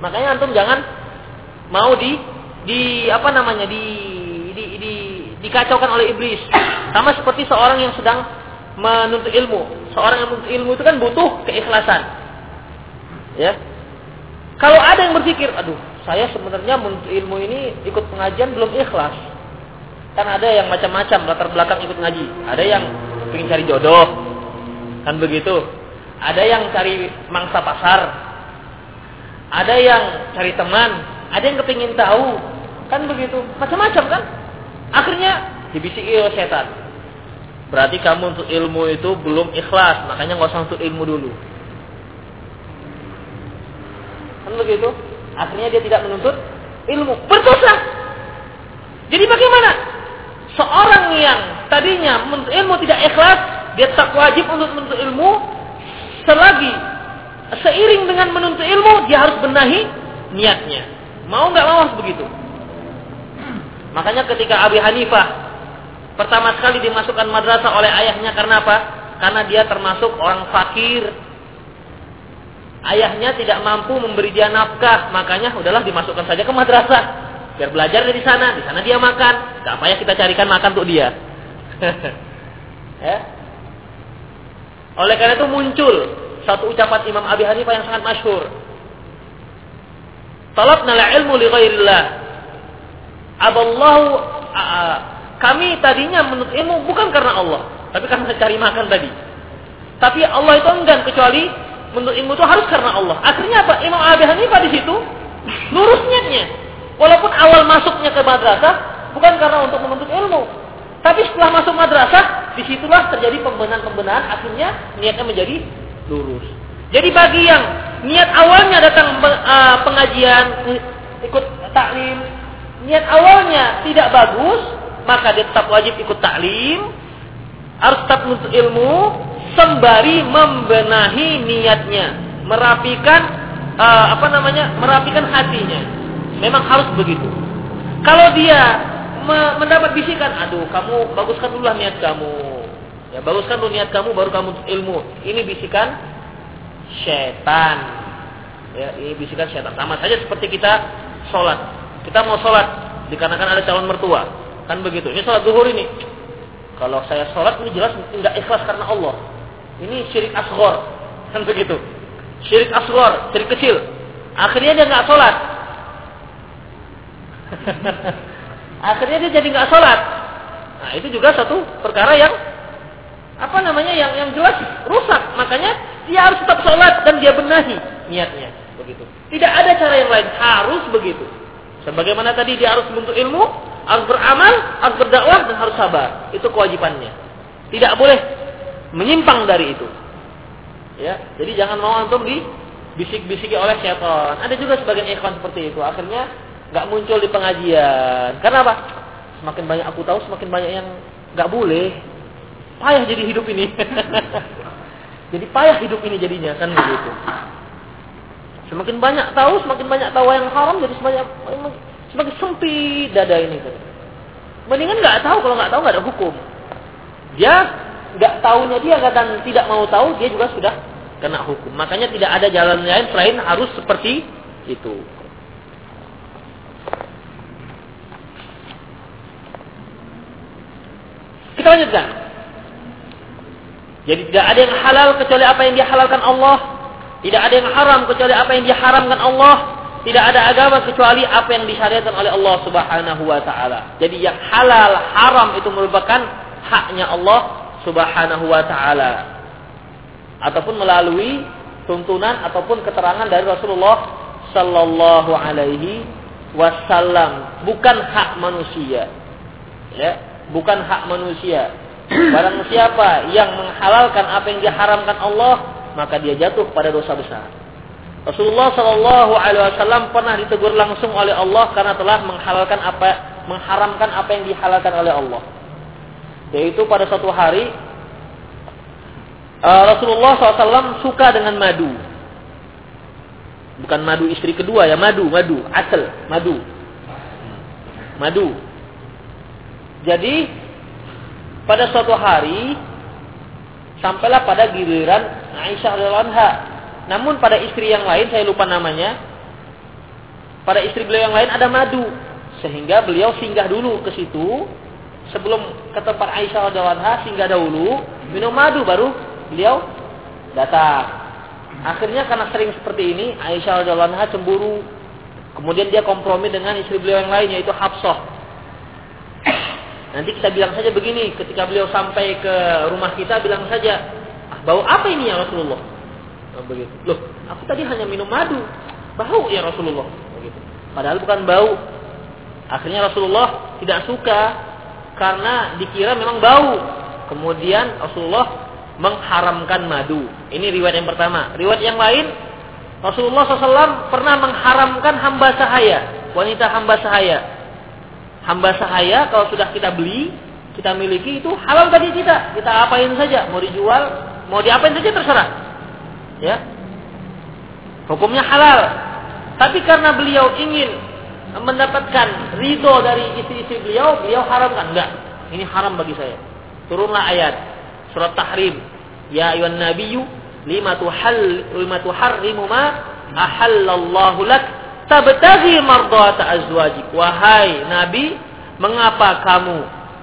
Makanya antum jangan mau di di apa namanya di di, di dikacaukan oleh iblis. Sama seperti seorang yang sedang menuntut ilmu. Seorang yang menuntut ilmu itu kan butuh keikhlasan. Ya. Kalau ada yang berpikir aduh saya sebenarnya menuntut ilmu ini ikut pengajian belum ikhlas. Kan ada yang macam-macam latar belakang ikut ngaji. Ada yang ingin cari jodoh Kan begitu. Ada yang cari mangsa pasar. Ada yang cari teman. Ada yang kepingin tahu. Kan begitu. Macam-macam kan. Akhirnya dibisiki oleh setan. Berarti kamu untuk ilmu itu belum ikhlas. Makanya nggak usah untuk ilmu dulu. Kan begitu. Akhirnya dia tidak menuntut ilmu. Berdosa. Jadi bagaimana? Seorang yang tadinya ilmu tidak ikhlas, dia tak wajib untuk menuntut ilmu selagi seiring dengan menuntut ilmu dia harus benahi niatnya. Mau nggak mau begitu. Makanya ketika Abi Hanifah pertama sekali dimasukkan madrasah oleh ayahnya karena apa? Karena dia termasuk orang fakir. Ayahnya tidak mampu memberi dia nafkah, makanya udahlah dimasukkan saja ke madrasah. Biar belajar dari sana, di sana dia makan. Gak payah kita carikan makan untuk dia. ya, oleh karena itu muncul satu ucapan Imam Abi Hanifah yang sangat masyhur. Talabna la ilmu li ghairillah. Aballahu kami tadinya menuntut ilmu bukan karena Allah, tapi karena cari makan tadi. Tapi Allah itu enggan kecuali menuntut ilmu itu harus karena Allah. Akhirnya apa? Imam Abi Hanifah di situ lurus niatnya. Walaupun awal masuknya ke madrasah bukan karena untuk menuntut ilmu, tapi setelah masuk madrasah, di situlah terjadi pembenahan-pembenahan, akhirnya niatnya menjadi lurus. Jadi bagi yang niat awalnya datang uh, pengajian, ikut taklim, niat awalnya tidak bagus, maka dia tetap wajib ikut taklim, harus tetap menuntut ilmu, sembari membenahi niatnya, merapikan uh, apa namanya, merapikan hatinya. Memang harus begitu. Kalau dia mendapat bisikan, aduh kamu baguskan dulu niat kamu. Ya baguskan dulu niat kamu baru kamu ilmu. Ini bisikan setan. Ya, ini bisikan setan. Sama saja seperti kita sholat. Kita mau sholat dikarenakan ada calon mertua. Kan begitu. Ini sholat duhur ini. Kalau saya sholat ini jelas tidak ikhlas karena Allah. Ini syirik asghar. Kan begitu. Syirik asghar, syirik kecil. Akhirnya dia nggak sholat. Akhirnya dia jadi nggak sholat. Nah itu juga satu perkara yang apa namanya yang yang jelas rusak. Makanya dia harus tetap sholat dan dia benahi niatnya begitu. Tidak ada cara yang lain harus begitu. Sebagaimana tadi dia harus menuntut ilmu, harus beramal, harus berdakwah dan harus sabar. Itu kewajibannya. Tidak boleh menyimpang dari itu. Ya, jadi jangan mau antum di bisik-bisiki oleh syaitan. Ada juga sebagian ikhwan seperti itu. Akhirnya nggak muncul di pengajian. Karena apa? Semakin banyak aku tahu, semakin banyak yang nggak boleh. Payah jadi hidup ini. jadi payah hidup ini jadinya kan begitu. Semakin banyak tahu, semakin banyak tahu yang haram, jadi semakin semakin sempit dada ini. Mendingan nggak tahu, kalau nggak tahu nggak ada hukum. Dia nggak tahunya dia kadang tidak mau tahu, dia juga sudah kena hukum. Makanya tidak ada jalan lain selain harus seperti itu. Kita lanjutkan. Jadi tidak ada yang halal kecuali apa yang dihalalkan Allah. Tidak ada yang haram kecuali apa yang diharamkan Allah. Tidak ada agama kecuali apa yang disyariatkan oleh Allah Subhanahu wa taala. Jadi yang halal, haram itu merupakan haknya Allah Subhanahu wa taala. Ataupun melalui tuntunan ataupun keterangan dari Rasulullah sallallahu alaihi wasallam, bukan hak manusia. Ya, bukan hak manusia. Barang siapa yang menghalalkan apa yang diharamkan Allah, maka dia jatuh pada dosa besar. Rasulullah Shallallahu Alaihi Wasallam pernah ditegur langsung oleh Allah karena telah menghalalkan apa, mengharamkan apa yang dihalalkan oleh Allah. Yaitu pada suatu hari uh, Rasulullah SAW suka dengan madu. Bukan madu istri kedua ya, madu, madu, asal, madu. Madu. Jadi pada suatu hari sampailah pada giliran Aisyah radhiyallahu anha. Namun pada istri yang lain saya lupa namanya. Pada istri beliau yang lain ada madu sehingga beliau singgah dulu ke situ sebelum ke tempat Aisyah radhiyallahu anha singgah dahulu minum madu baru beliau datang. Akhirnya karena sering seperti ini Aisyah radhiyallahu anha cemburu. Kemudian dia kompromi dengan istri beliau yang lain yaitu Hafsah Nanti kita bilang saja begini, ketika beliau sampai ke rumah kita bilang saja, ah, bau apa ini ya Rasulullah? Nah, begitu. Loh, aku tadi hanya minum madu. Bau ya Rasulullah. Begitu. Padahal bukan bau. Akhirnya Rasulullah tidak suka karena dikira memang bau. Kemudian Rasulullah mengharamkan madu. Ini riwayat yang pertama. Riwayat yang lain, Rasulullah SAW pernah mengharamkan hamba sahaya, wanita hamba sahaya hamba sahaya kalau sudah kita beli, kita miliki itu halal bagi kita. Kita apain saja, mau dijual, mau diapain saja terserah. Ya. Hukumnya halal. Tapi karena beliau ingin mendapatkan ridho dari istri-istri beliau, beliau haramkan. Enggak, ini haram bagi saya. Turunlah ayat surat Tahrim. Ya ayuhan nabiyyu lima tuhal lima tuharrimu ma ahallallahu lak tabtaghi mardata azwajik. Wahai Nabi, mengapa kamu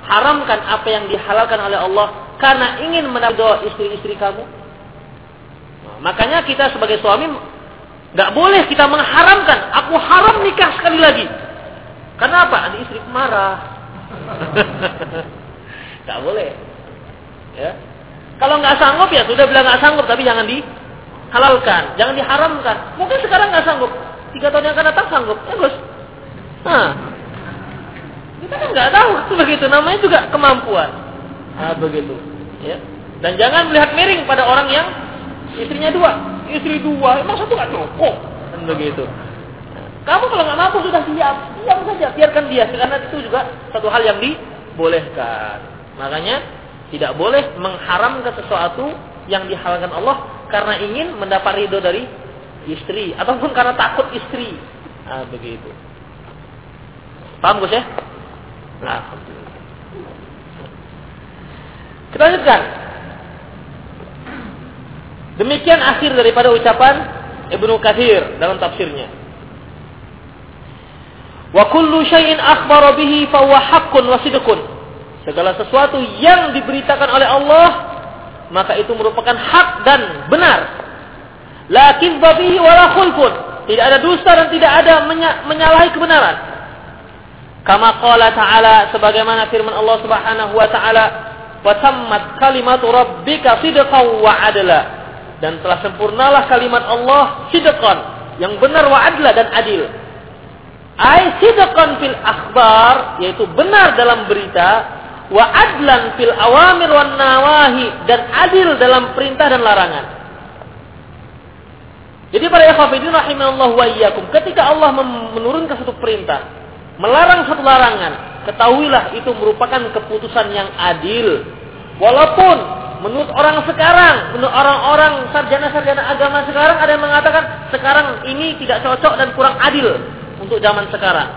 haramkan apa yang dihalalkan oleh Allah karena ingin menabdo istri-istri kamu? Nah, makanya kita sebagai suami nggak boleh kita mengharamkan. Aku haram nikah sekali lagi. Kenapa? Nanti istri marah. Nggak boleh. Ya. Kalau nggak sanggup ya sudah bilang nggak sanggup, tapi jangan dihalalkan, jangan diharamkan. Mungkin sekarang nggak sanggup, tiga tahun yang akan datang sanggup. Ya Gus. Nah, kita kan nggak tahu begitu. Namanya juga kemampuan. Nah, begitu. Ya. Dan jangan melihat miring pada orang yang istrinya dua, istri dua, emang satu nggak cukup. Kan begitu. kamu kalau nggak mampu sudah siap, diam saja, biarkan dia. Karena itu juga satu hal yang dibolehkan. Makanya tidak boleh mengharamkan sesuatu yang dihalalkan Allah karena ingin mendapat ridho dari istri ataupun karena takut istri. Nah, begitu. Paham Gus ya? Nah, kita lanjutkan. Demikian akhir daripada ucapan Ibnu Katsir dalam tafsirnya. Wa kullu syai'in akhbara bihi fa huwa haqqun wa sidqun. Segala sesuatu yang diberitakan oleh Allah maka itu merupakan hak dan benar. Lakin babihi wala khulfun. Tidak ada dusta dan tidak ada menyalahi kebenaran. Kama qala ta'ala sebagaimana firman Allah Subhanahu wa taala, "Wa tammat kalimatu rabbika sidqan wa adla." Dan telah sempurnalah kalimat Allah sidqan, yang benar wa adla dan adil. Ai sidqan fil akhbar, yaitu benar dalam berita, wa adlan fil awamir wan nawahi dan adil dalam perintah dan larangan. Jadi para ikhwafidin rahimahullah wa iyyakum, ketika Allah menurunkan satu perintah, melarang satu larangan, ketahuilah itu merupakan keputusan yang adil. Walaupun menurut orang sekarang, menurut orang-orang sarjana-sarjana agama sekarang ada yang mengatakan sekarang ini tidak cocok dan kurang adil untuk zaman sekarang.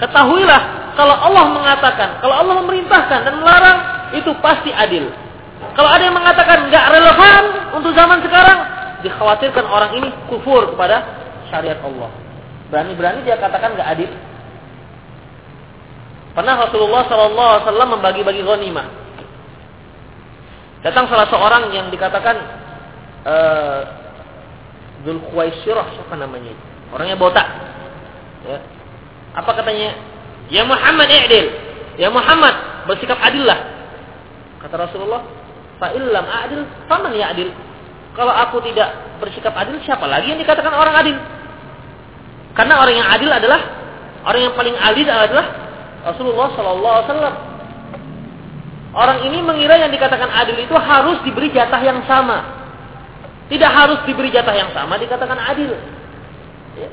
Ketahuilah kalau Allah mengatakan, kalau Allah memerintahkan dan melarang itu pasti adil. Kalau ada yang mengatakan nggak relevan untuk zaman sekarang, dikhawatirkan orang ini kufur kepada syariat Allah. Berani-berani dia katakan nggak adil. Pernah Rasulullah Wasallam membagi-bagi ghanimah. Datang salah seorang yang dikatakan uh, Dul Khuwaisirah siapa namanya? Orangnya botak. Ya. Apa katanya? Ya Muhammad i'dil. Ya Muhammad bersikap adillah. Kata Rasulullah, fa illam adil, faman ya adil. Kalau aku tidak bersikap adil, siapa lagi yang dikatakan orang adil? Karena orang yang adil adalah orang yang paling adil adalah Rasulullah Shallallahu Alaihi Wasallam. Orang ini mengira yang dikatakan adil itu harus diberi jatah yang sama. Tidak harus diberi jatah yang sama dikatakan adil. Ya.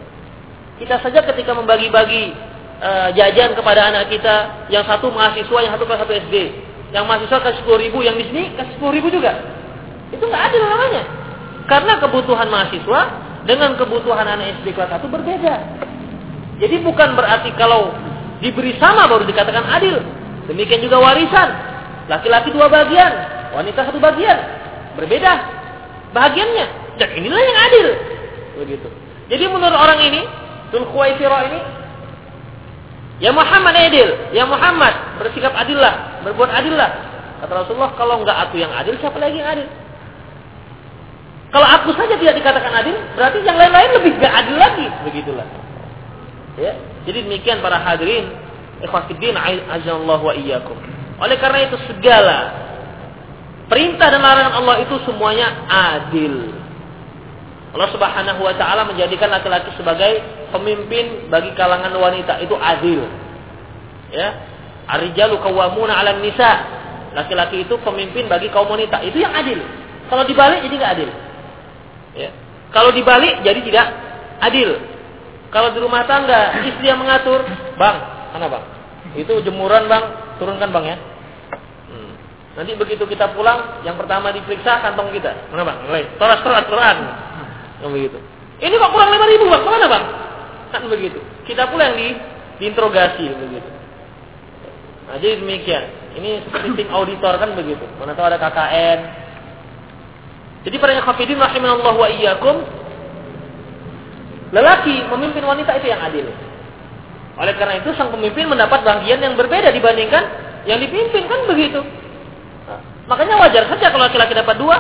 Kita saja ketika membagi-bagi uh, jajan kepada anak kita, yang satu mahasiswa, yang satu kelas satu SD, yang mahasiswa kasih sepuluh ribu, yang di sini kasih sepuluh ribu juga. Itu nggak adil namanya. Karena kebutuhan mahasiswa dengan kebutuhan anak SD kelas satu berbeda. Jadi bukan berarti kalau diberi sama baru dikatakan adil. Demikian juga warisan. Laki-laki dua bagian, wanita satu bagian. Berbeda bagiannya. Dan inilah yang adil. Begitu. Jadi menurut orang ini, Tul Khuwaisirah ini, Ya Muhammad adil, Ya Muhammad bersikap adillah, berbuat adillah. Kata Rasulullah, kalau enggak aku yang adil, siapa lagi yang adil? Kalau aku saja tidak dikatakan adil, berarti yang lain-lain lebih gak adil lagi. Begitulah. Ya. Jadi demikian para hadirin ikhwatiddin azallahu wa iyyakum. Oleh karena itu segala perintah dan larangan Allah itu semuanya adil. Allah Subhanahu wa taala menjadikan laki-laki sebagai pemimpin bagi kalangan wanita itu adil. Ya. Arijalu qawwamuna 'alan nisa. Laki-laki itu pemimpin bagi kaum wanita. Itu yang adil. Kalau dibalik jadi nggak adil. Ya. Kalau dibalik jadi tidak adil. Kalau di rumah tangga istri yang mengatur, bang, mana bang? Itu jemuran bang, turunkan bang ya. Hmm. Nanti begitu kita pulang, yang pertama diperiksa kantong kita. Mana bang? Mulai. Toras toras begitu. Ini kok kurang lima ribu bang? Mana bang? Kan begitu. Kita pula yang di, diinterogasi begitu. Nah, jadi demikian. Ini tim auditor kan begitu. Mana tahu ada KKN. Jadi para yang khafidin rahimanallahu wa iyyakum Lelaki memimpin wanita itu yang adil. Oleh karena itu sang pemimpin mendapat bagian yang berbeda dibandingkan yang dipimpin kan begitu. Nah, makanya wajar saja kalau laki-laki dapat dua,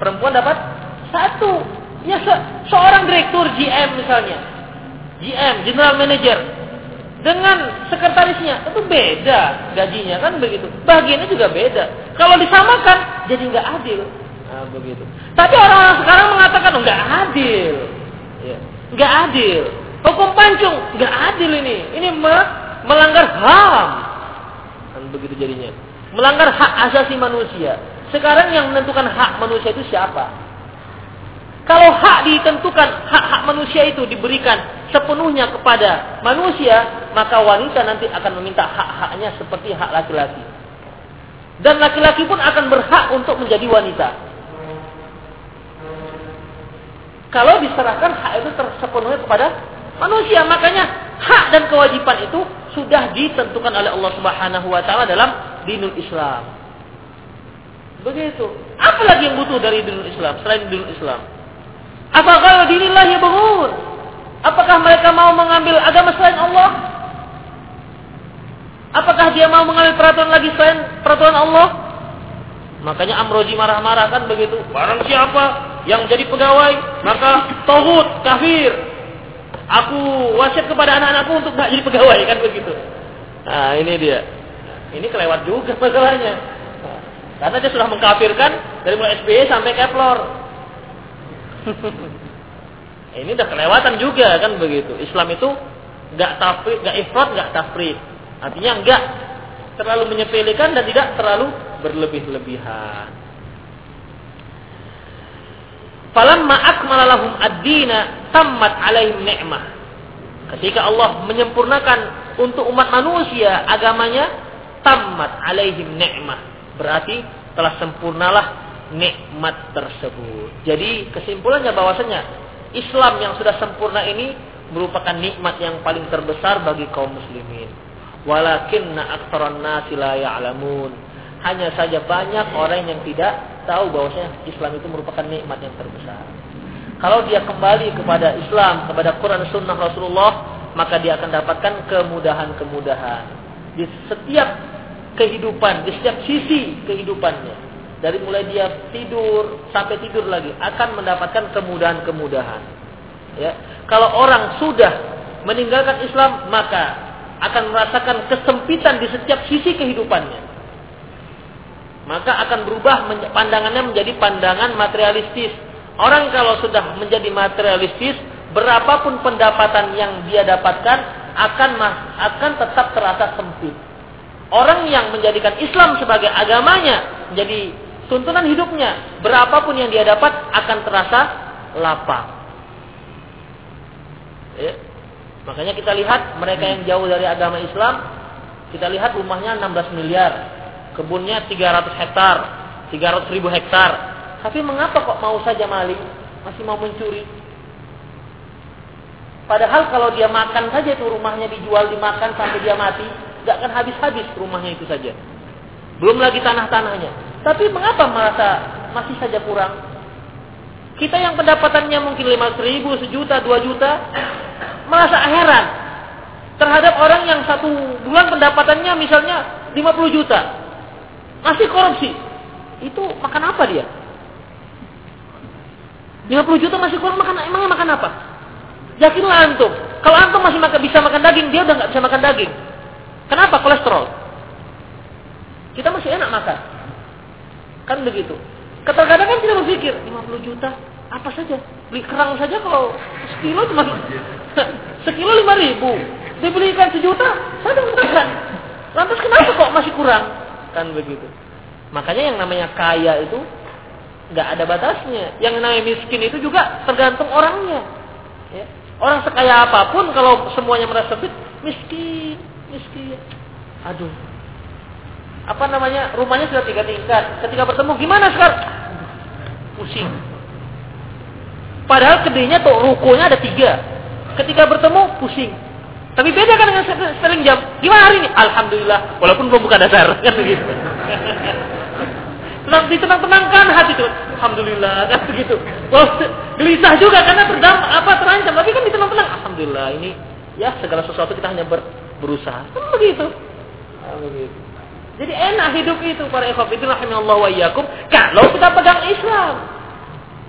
perempuan dapat satu. Ya se seorang direktur GM misalnya, GM General Manager dengan sekretarisnya itu beda gajinya kan begitu. Bagiannya juga beda. Kalau disamakan jadi nggak adil. Nah, begitu. Tapi orang-orang sekarang mengatakan nggak adil. Ya nggak adil. Hukum pancung nggak adil ini. Ini me melanggar HAM. Kan begitu jadinya. Melanggar hak asasi manusia. Sekarang yang menentukan hak manusia itu siapa? Kalau hak ditentukan, hak-hak manusia itu diberikan sepenuhnya kepada manusia, maka wanita nanti akan meminta hak-haknya seperti hak laki-laki. Dan laki-laki pun akan berhak untuk menjadi wanita. Kalau diserahkan hak itu tersepenuhnya kepada manusia. Makanya hak dan kewajiban itu sudah ditentukan oleh Allah Subhanahu wa taala dalam dinul Islam. Begitu. Apa lagi yang butuh dari dinul Islam selain dinul Islam? Apakah dinillah ya bangun? Apakah mereka mau mengambil agama selain Allah? Apakah dia mau mengambil peraturan lagi selain peraturan Allah? Makanya Amrozi marah-marah kan begitu. Barang siapa yang jadi pegawai, maka tohut, kafir. Aku wasiat kepada anak-anakku untuk tidak jadi pegawai kan begitu. Nah ini dia. Ini kelewat juga masalahnya. karena dia sudah mengkafirkan dari mulai SBY sampai Kepler. ini udah kelewatan juga kan begitu. Islam itu nggak tafrid, nggak ifrat, nggak tafrid. Artinya nggak terlalu menyepelekan dan tidak terlalu berlebih-lebihan. Falamma akmala lahum ad-dina tammat alaihim ni'mah. Ketika Allah menyempurnakan untuk umat manusia agamanya, tammat alaihim ni'mah. Berarti telah sempurnalah nikmat tersebut. Jadi kesimpulannya bahwasanya Islam yang sudah sempurna ini merupakan nikmat yang paling terbesar bagi kaum muslimin. Walakinna aktsaran nasi la ya'lamun. Hanya saja banyak orang yang tidak tahu bahwasanya Islam itu merupakan nikmat yang terbesar. Kalau dia kembali kepada Islam, kepada Quran Sunnah Rasulullah, maka dia akan dapatkan kemudahan-kemudahan di setiap kehidupan, di setiap sisi kehidupannya. Dari mulai dia tidur sampai tidur lagi akan mendapatkan kemudahan-kemudahan. Ya. Kalau orang sudah meninggalkan Islam, maka akan merasakan kesempitan di setiap sisi kehidupannya. Maka akan berubah pandangannya menjadi pandangan materialistis. Orang kalau sudah menjadi materialistis, berapapun pendapatan yang dia dapatkan akan akan tetap terasa sempit. Orang yang menjadikan Islam sebagai agamanya menjadi tuntunan hidupnya, berapapun yang dia dapat akan terasa lapang. Ya. Makanya kita lihat mereka yang jauh dari agama Islam, kita lihat rumahnya 16 miliar, kebunnya 300 hektar, 300 ribu hektar. Tapi mengapa kok mau saja maling, masih mau mencuri? Padahal kalau dia makan saja itu rumahnya dijual dimakan sampai dia mati, gak akan habis-habis rumahnya itu saja. Belum lagi tanah-tanahnya. Tapi mengapa merasa masih saja kurang? Kita yang pendapatannya mungkin 5 ribu, sejuta, 2 juta, merasa heran terhadap orang yang satu bulan pendapatannya misalnya 50 juta. Masih korupsi. Itu makan apa dia? 50 juta masih kurang makan emangnya makan apa? Yakinlah antum. Kalau antum masih makan, bisa makan daging, dia udah nggak bisa makan daging. Kenapa? Kolesterol. Kita masih enak makan. Kan begitu. Kadang-kadang kan kita berpikir 50 juta apa saja beli kerang saja kalau sekilo cuma sekilo lima ribu dibelikan sejuta saya udah makan lantas kenapa kok masih kurang kan begitu. Makanya yang namanya kaya itu nggak ada batasnya. Yang namanya miskin itu juga tergantung orangnya. Ya. orang sekaya apa pun kalau semuanya merasa miskin miskin. Aduh. Apa namanya? Rumahnya sudah tiga tingkat. Ketika bertemu gimana sekarang? Pusing. Padahal kedainya tuh rukunya ada tiga. Ketika bertemu pusing. Tapi beda kan dengan setting jam. Gimana hari ini? Alhamdulillah. Walaupun belum buka dasar. Kan begitu. Tenang, ditenang-tenangkan hati itu. Alhamdulillah. Kan begitu. Wah, gelisah juga karena terdam, apa terancam. Tapi kan ditenang-tenang. Alhamdulillah. Ini ya segala sesuatu kita hanya ber, berusaha. Kan begitu. Nah, begitu. Jadi enak hidup itu para ikhwah itu rahimallahu wa iyyakum kalau kita pegang Islam.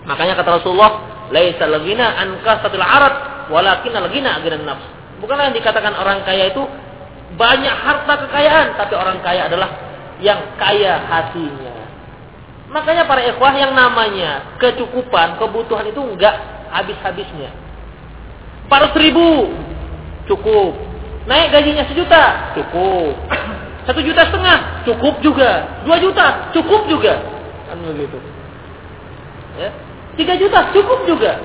Makanya kata Rasulullah, laisa lagina an kasatil arat walakin lagina agiran nafs. Bukanlah yang dikatakan orang kaya itu banyak harta kekayaan, tapi orang kaya adalah yang kaya hatinya. Makanya para ikhwah yang namanya kecukupan, kebutuhan itu enggak habis-habisnya. 400 ribu cukup. Naik gajinya sejuta cukup. Satu juta setengah cukup juga. Dua juta cukup juga. Kan begitu. Ya. 3 juta cukup juga.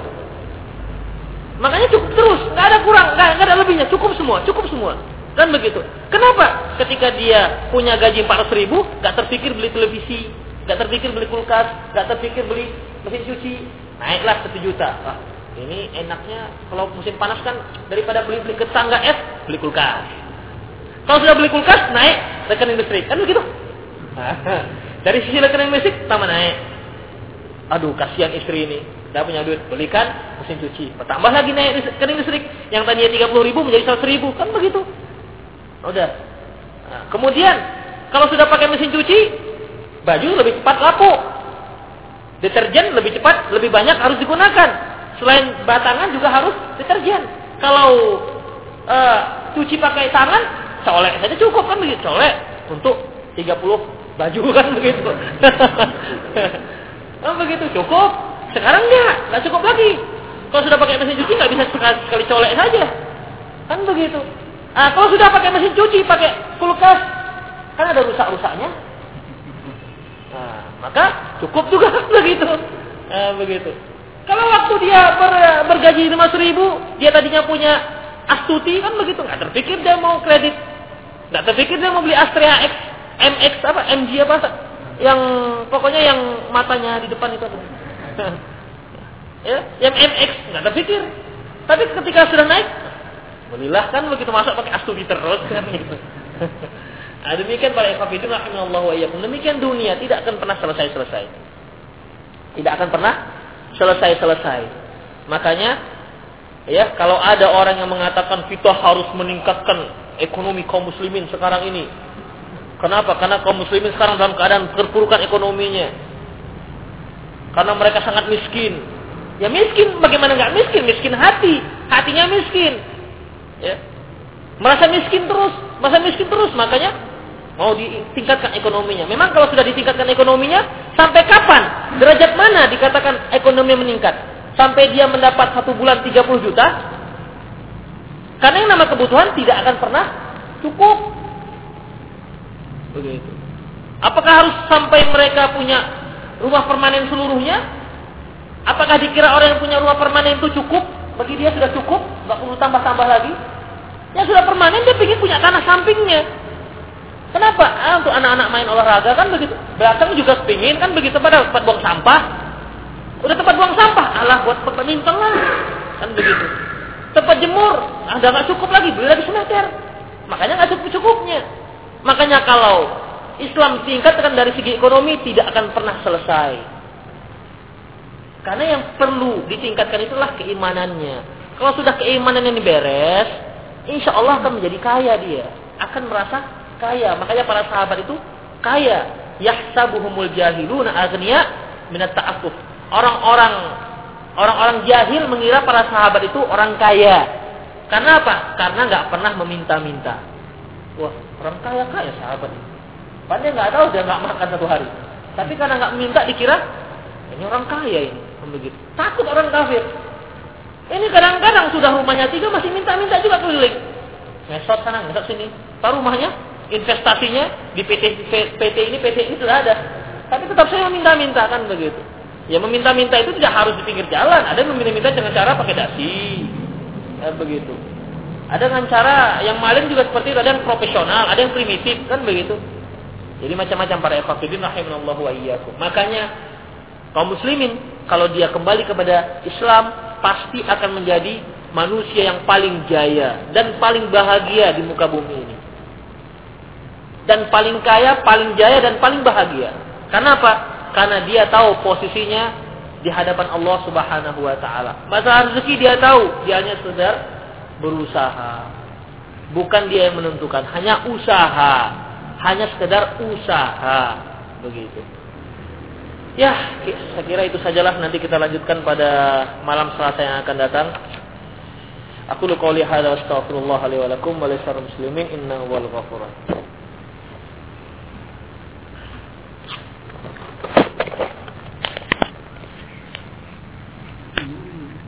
Makanya cukup terus, nggak ada kurang, nggak, ada lebihnya, cukup semua, cukup semua. Kan begitu. Kenapa? Ketika dia punya gaji 400 ribu, nggak terpikir beli televisi, nggak terpikir beli kulkas, nggak terpikir beli mesin cuci, naiklah satu juta. Wah, ini enaknya kalau musim panas kan daripada beli beli ketangga es, beli kulkas. Kalau sudah beli kulkas, naik rekening listrik, kan begitu? dari sisi rekening listrik, tambah naik aduh kasihan istri ini tidak punya duit belikan mesin cuci bertambah lagi naik rekening listrik yang tadinya 30 ribu menjadi 100 ribu kan begitu udah nah, kemudian kalau sudah pakai mesin cuci Baju lebih cepat laku. Deterjen lebih cepat, lebih banyak harus digunakan. Selain batangan juga harus deterjen. Kalau uh, cuci pakai tangan, colek saja cukup kan begitu. Colek untuk 30 baju kan begitu. oh begitu cukup. Sekarang enggak, enggak cukup lagi. Kalau sudah pakai mesin cuci nggak bisa sekali, sekali colek saja. Kan begitu. Nah, kalau sudah pakai mesin cuci, pakai kulkas, kan ada rusak-rusaknya. Nah, maka cukup juga begitu. Nah, begitu. Kalau waktu dia ber, bergaji lima ribu, dia tadinya punya Astuti kan begitu, nggak terpikir dia mau kredit, nggak terpikir dia mau beli Astrea X, MX apa, MG apa, yang pokoknya yang matanya di depan itu. Ya, yang MX nggak terpikir. Tapi ketika sudah naik, belilah kan begitu masuk pakai astuti terus kan gitu. Nah, demikian para ikhwafidin rahimallahu wa iyyakum. Demikian dunia tidak akan pernah selesai-selesai. Tidak akan pernah selesai-selesai. Makanya ya kalau ada orang yang mengatakan kita harus meningkatkan ekonomi kaum muslimin sekarang ini. Kenapa? Karena kaum muslimin sekarang dalam keadaan terpurukan ekonominya. Karena mereka sangat miskin. Ya miskin, bagaimana nggak miskin? Miskin hati, hatinya miskin. Ya. Merasa miskin terus, merasa miskin terus, makanya mau ditingkatkan ekonominya. Memang kalau sudah ditingkatkan ekonominya, sampai kapan? Derajat mana dikatakan ekonomi meningkat? Sampai dia mendapat satu bulan 30 juta? Karena yang nama kebutuhan tidak akan pernah cukup. Begitu. Apakah harus sampai mereka punya rumah permanen seluruhnya? Apakah dikira orang yang punya rumah permanen itu cukup? Bagi dia sudah cukup, nggak perlu tambah-tambah lagi. Yang sudah permanen dia ingin punya tanah sampingnya. Kenapa? Ah, untuk anak-anak main olahraga kan begitu. Belakang juga pingin kan begitu pada tempat buang sampah. Udah tempat buang sampah, alah buat badminton lah. Kan begitu. Tempat jemur, ada nggak cukup lagi, beli lagi semeter. Makanya nggak cukup cukupnya. Makanya kalau Islam tingkatkan dari segi ekonomi tidak akan pernah selesai. Karena yang perlu ditingkatkan itulah keimanannya. Kalau sudah keimanannya ini beres, insya Allah akan menjadi kaya dia. Akan merasa kaya. Makanya para sahabat itu kaya. Yahsabuhumul jahiluna agniya minat ta'afuf. Orang-orang orang-orang jahil mengira para sahabat itu orang kaya. Karena apa? Karena nggak pernah meminta-minta. Wah, orang kaya kaya sahabat ini. Padahal nggak tahu dia nggak makan satu hari. Tapi karena nggak minta dikira ini orang kaya ini begitu. Takut orang kafir. Ini kadang-kadang sudah rumahnya tiga masih minta-minta juga keliling. Ngesot sana, ngesot sini. Tahu rumahnya, investasinya di PT PT ini, PT ini sudah ada. Tapi tetap saya minta-minta kan begitu. Ya meminta-minta itu tidak harus di pinggir jalan. Ada yang meminta-minta dengan cara pakai dasi. Ya, begitu. Ada dengan cara yang malin juga seperti itu. Ada yang profesional, ada yang primitif kan begitu. Jadi macam-macam para ekafidin rahimallahu wa iyyakum. Makanya kaum muslimin kalau dia kembali kepada Islam pasti akan menjadi manusia yang paling jaya dan paling bahagia di muka bumi ini. Dan paling kaya, paling jaya dan paling bahagia. Karena apa? Karena dia tahu posisinya di hadapan Allah Subhanahu wa taala. Masalah rezeki dia tahu, dia hanya sekedar berusaha. Bukan dia yang menentukan, hanya usaha. Hanya sekedar usaha. Begitu. Ya, saya kira itu sajalah nanti kita lanjutkan pada malam Selasa yang akan datang. Aku lu qouli hadza astaghfirullah li wa lakum wa muslimin innahu wal ghafur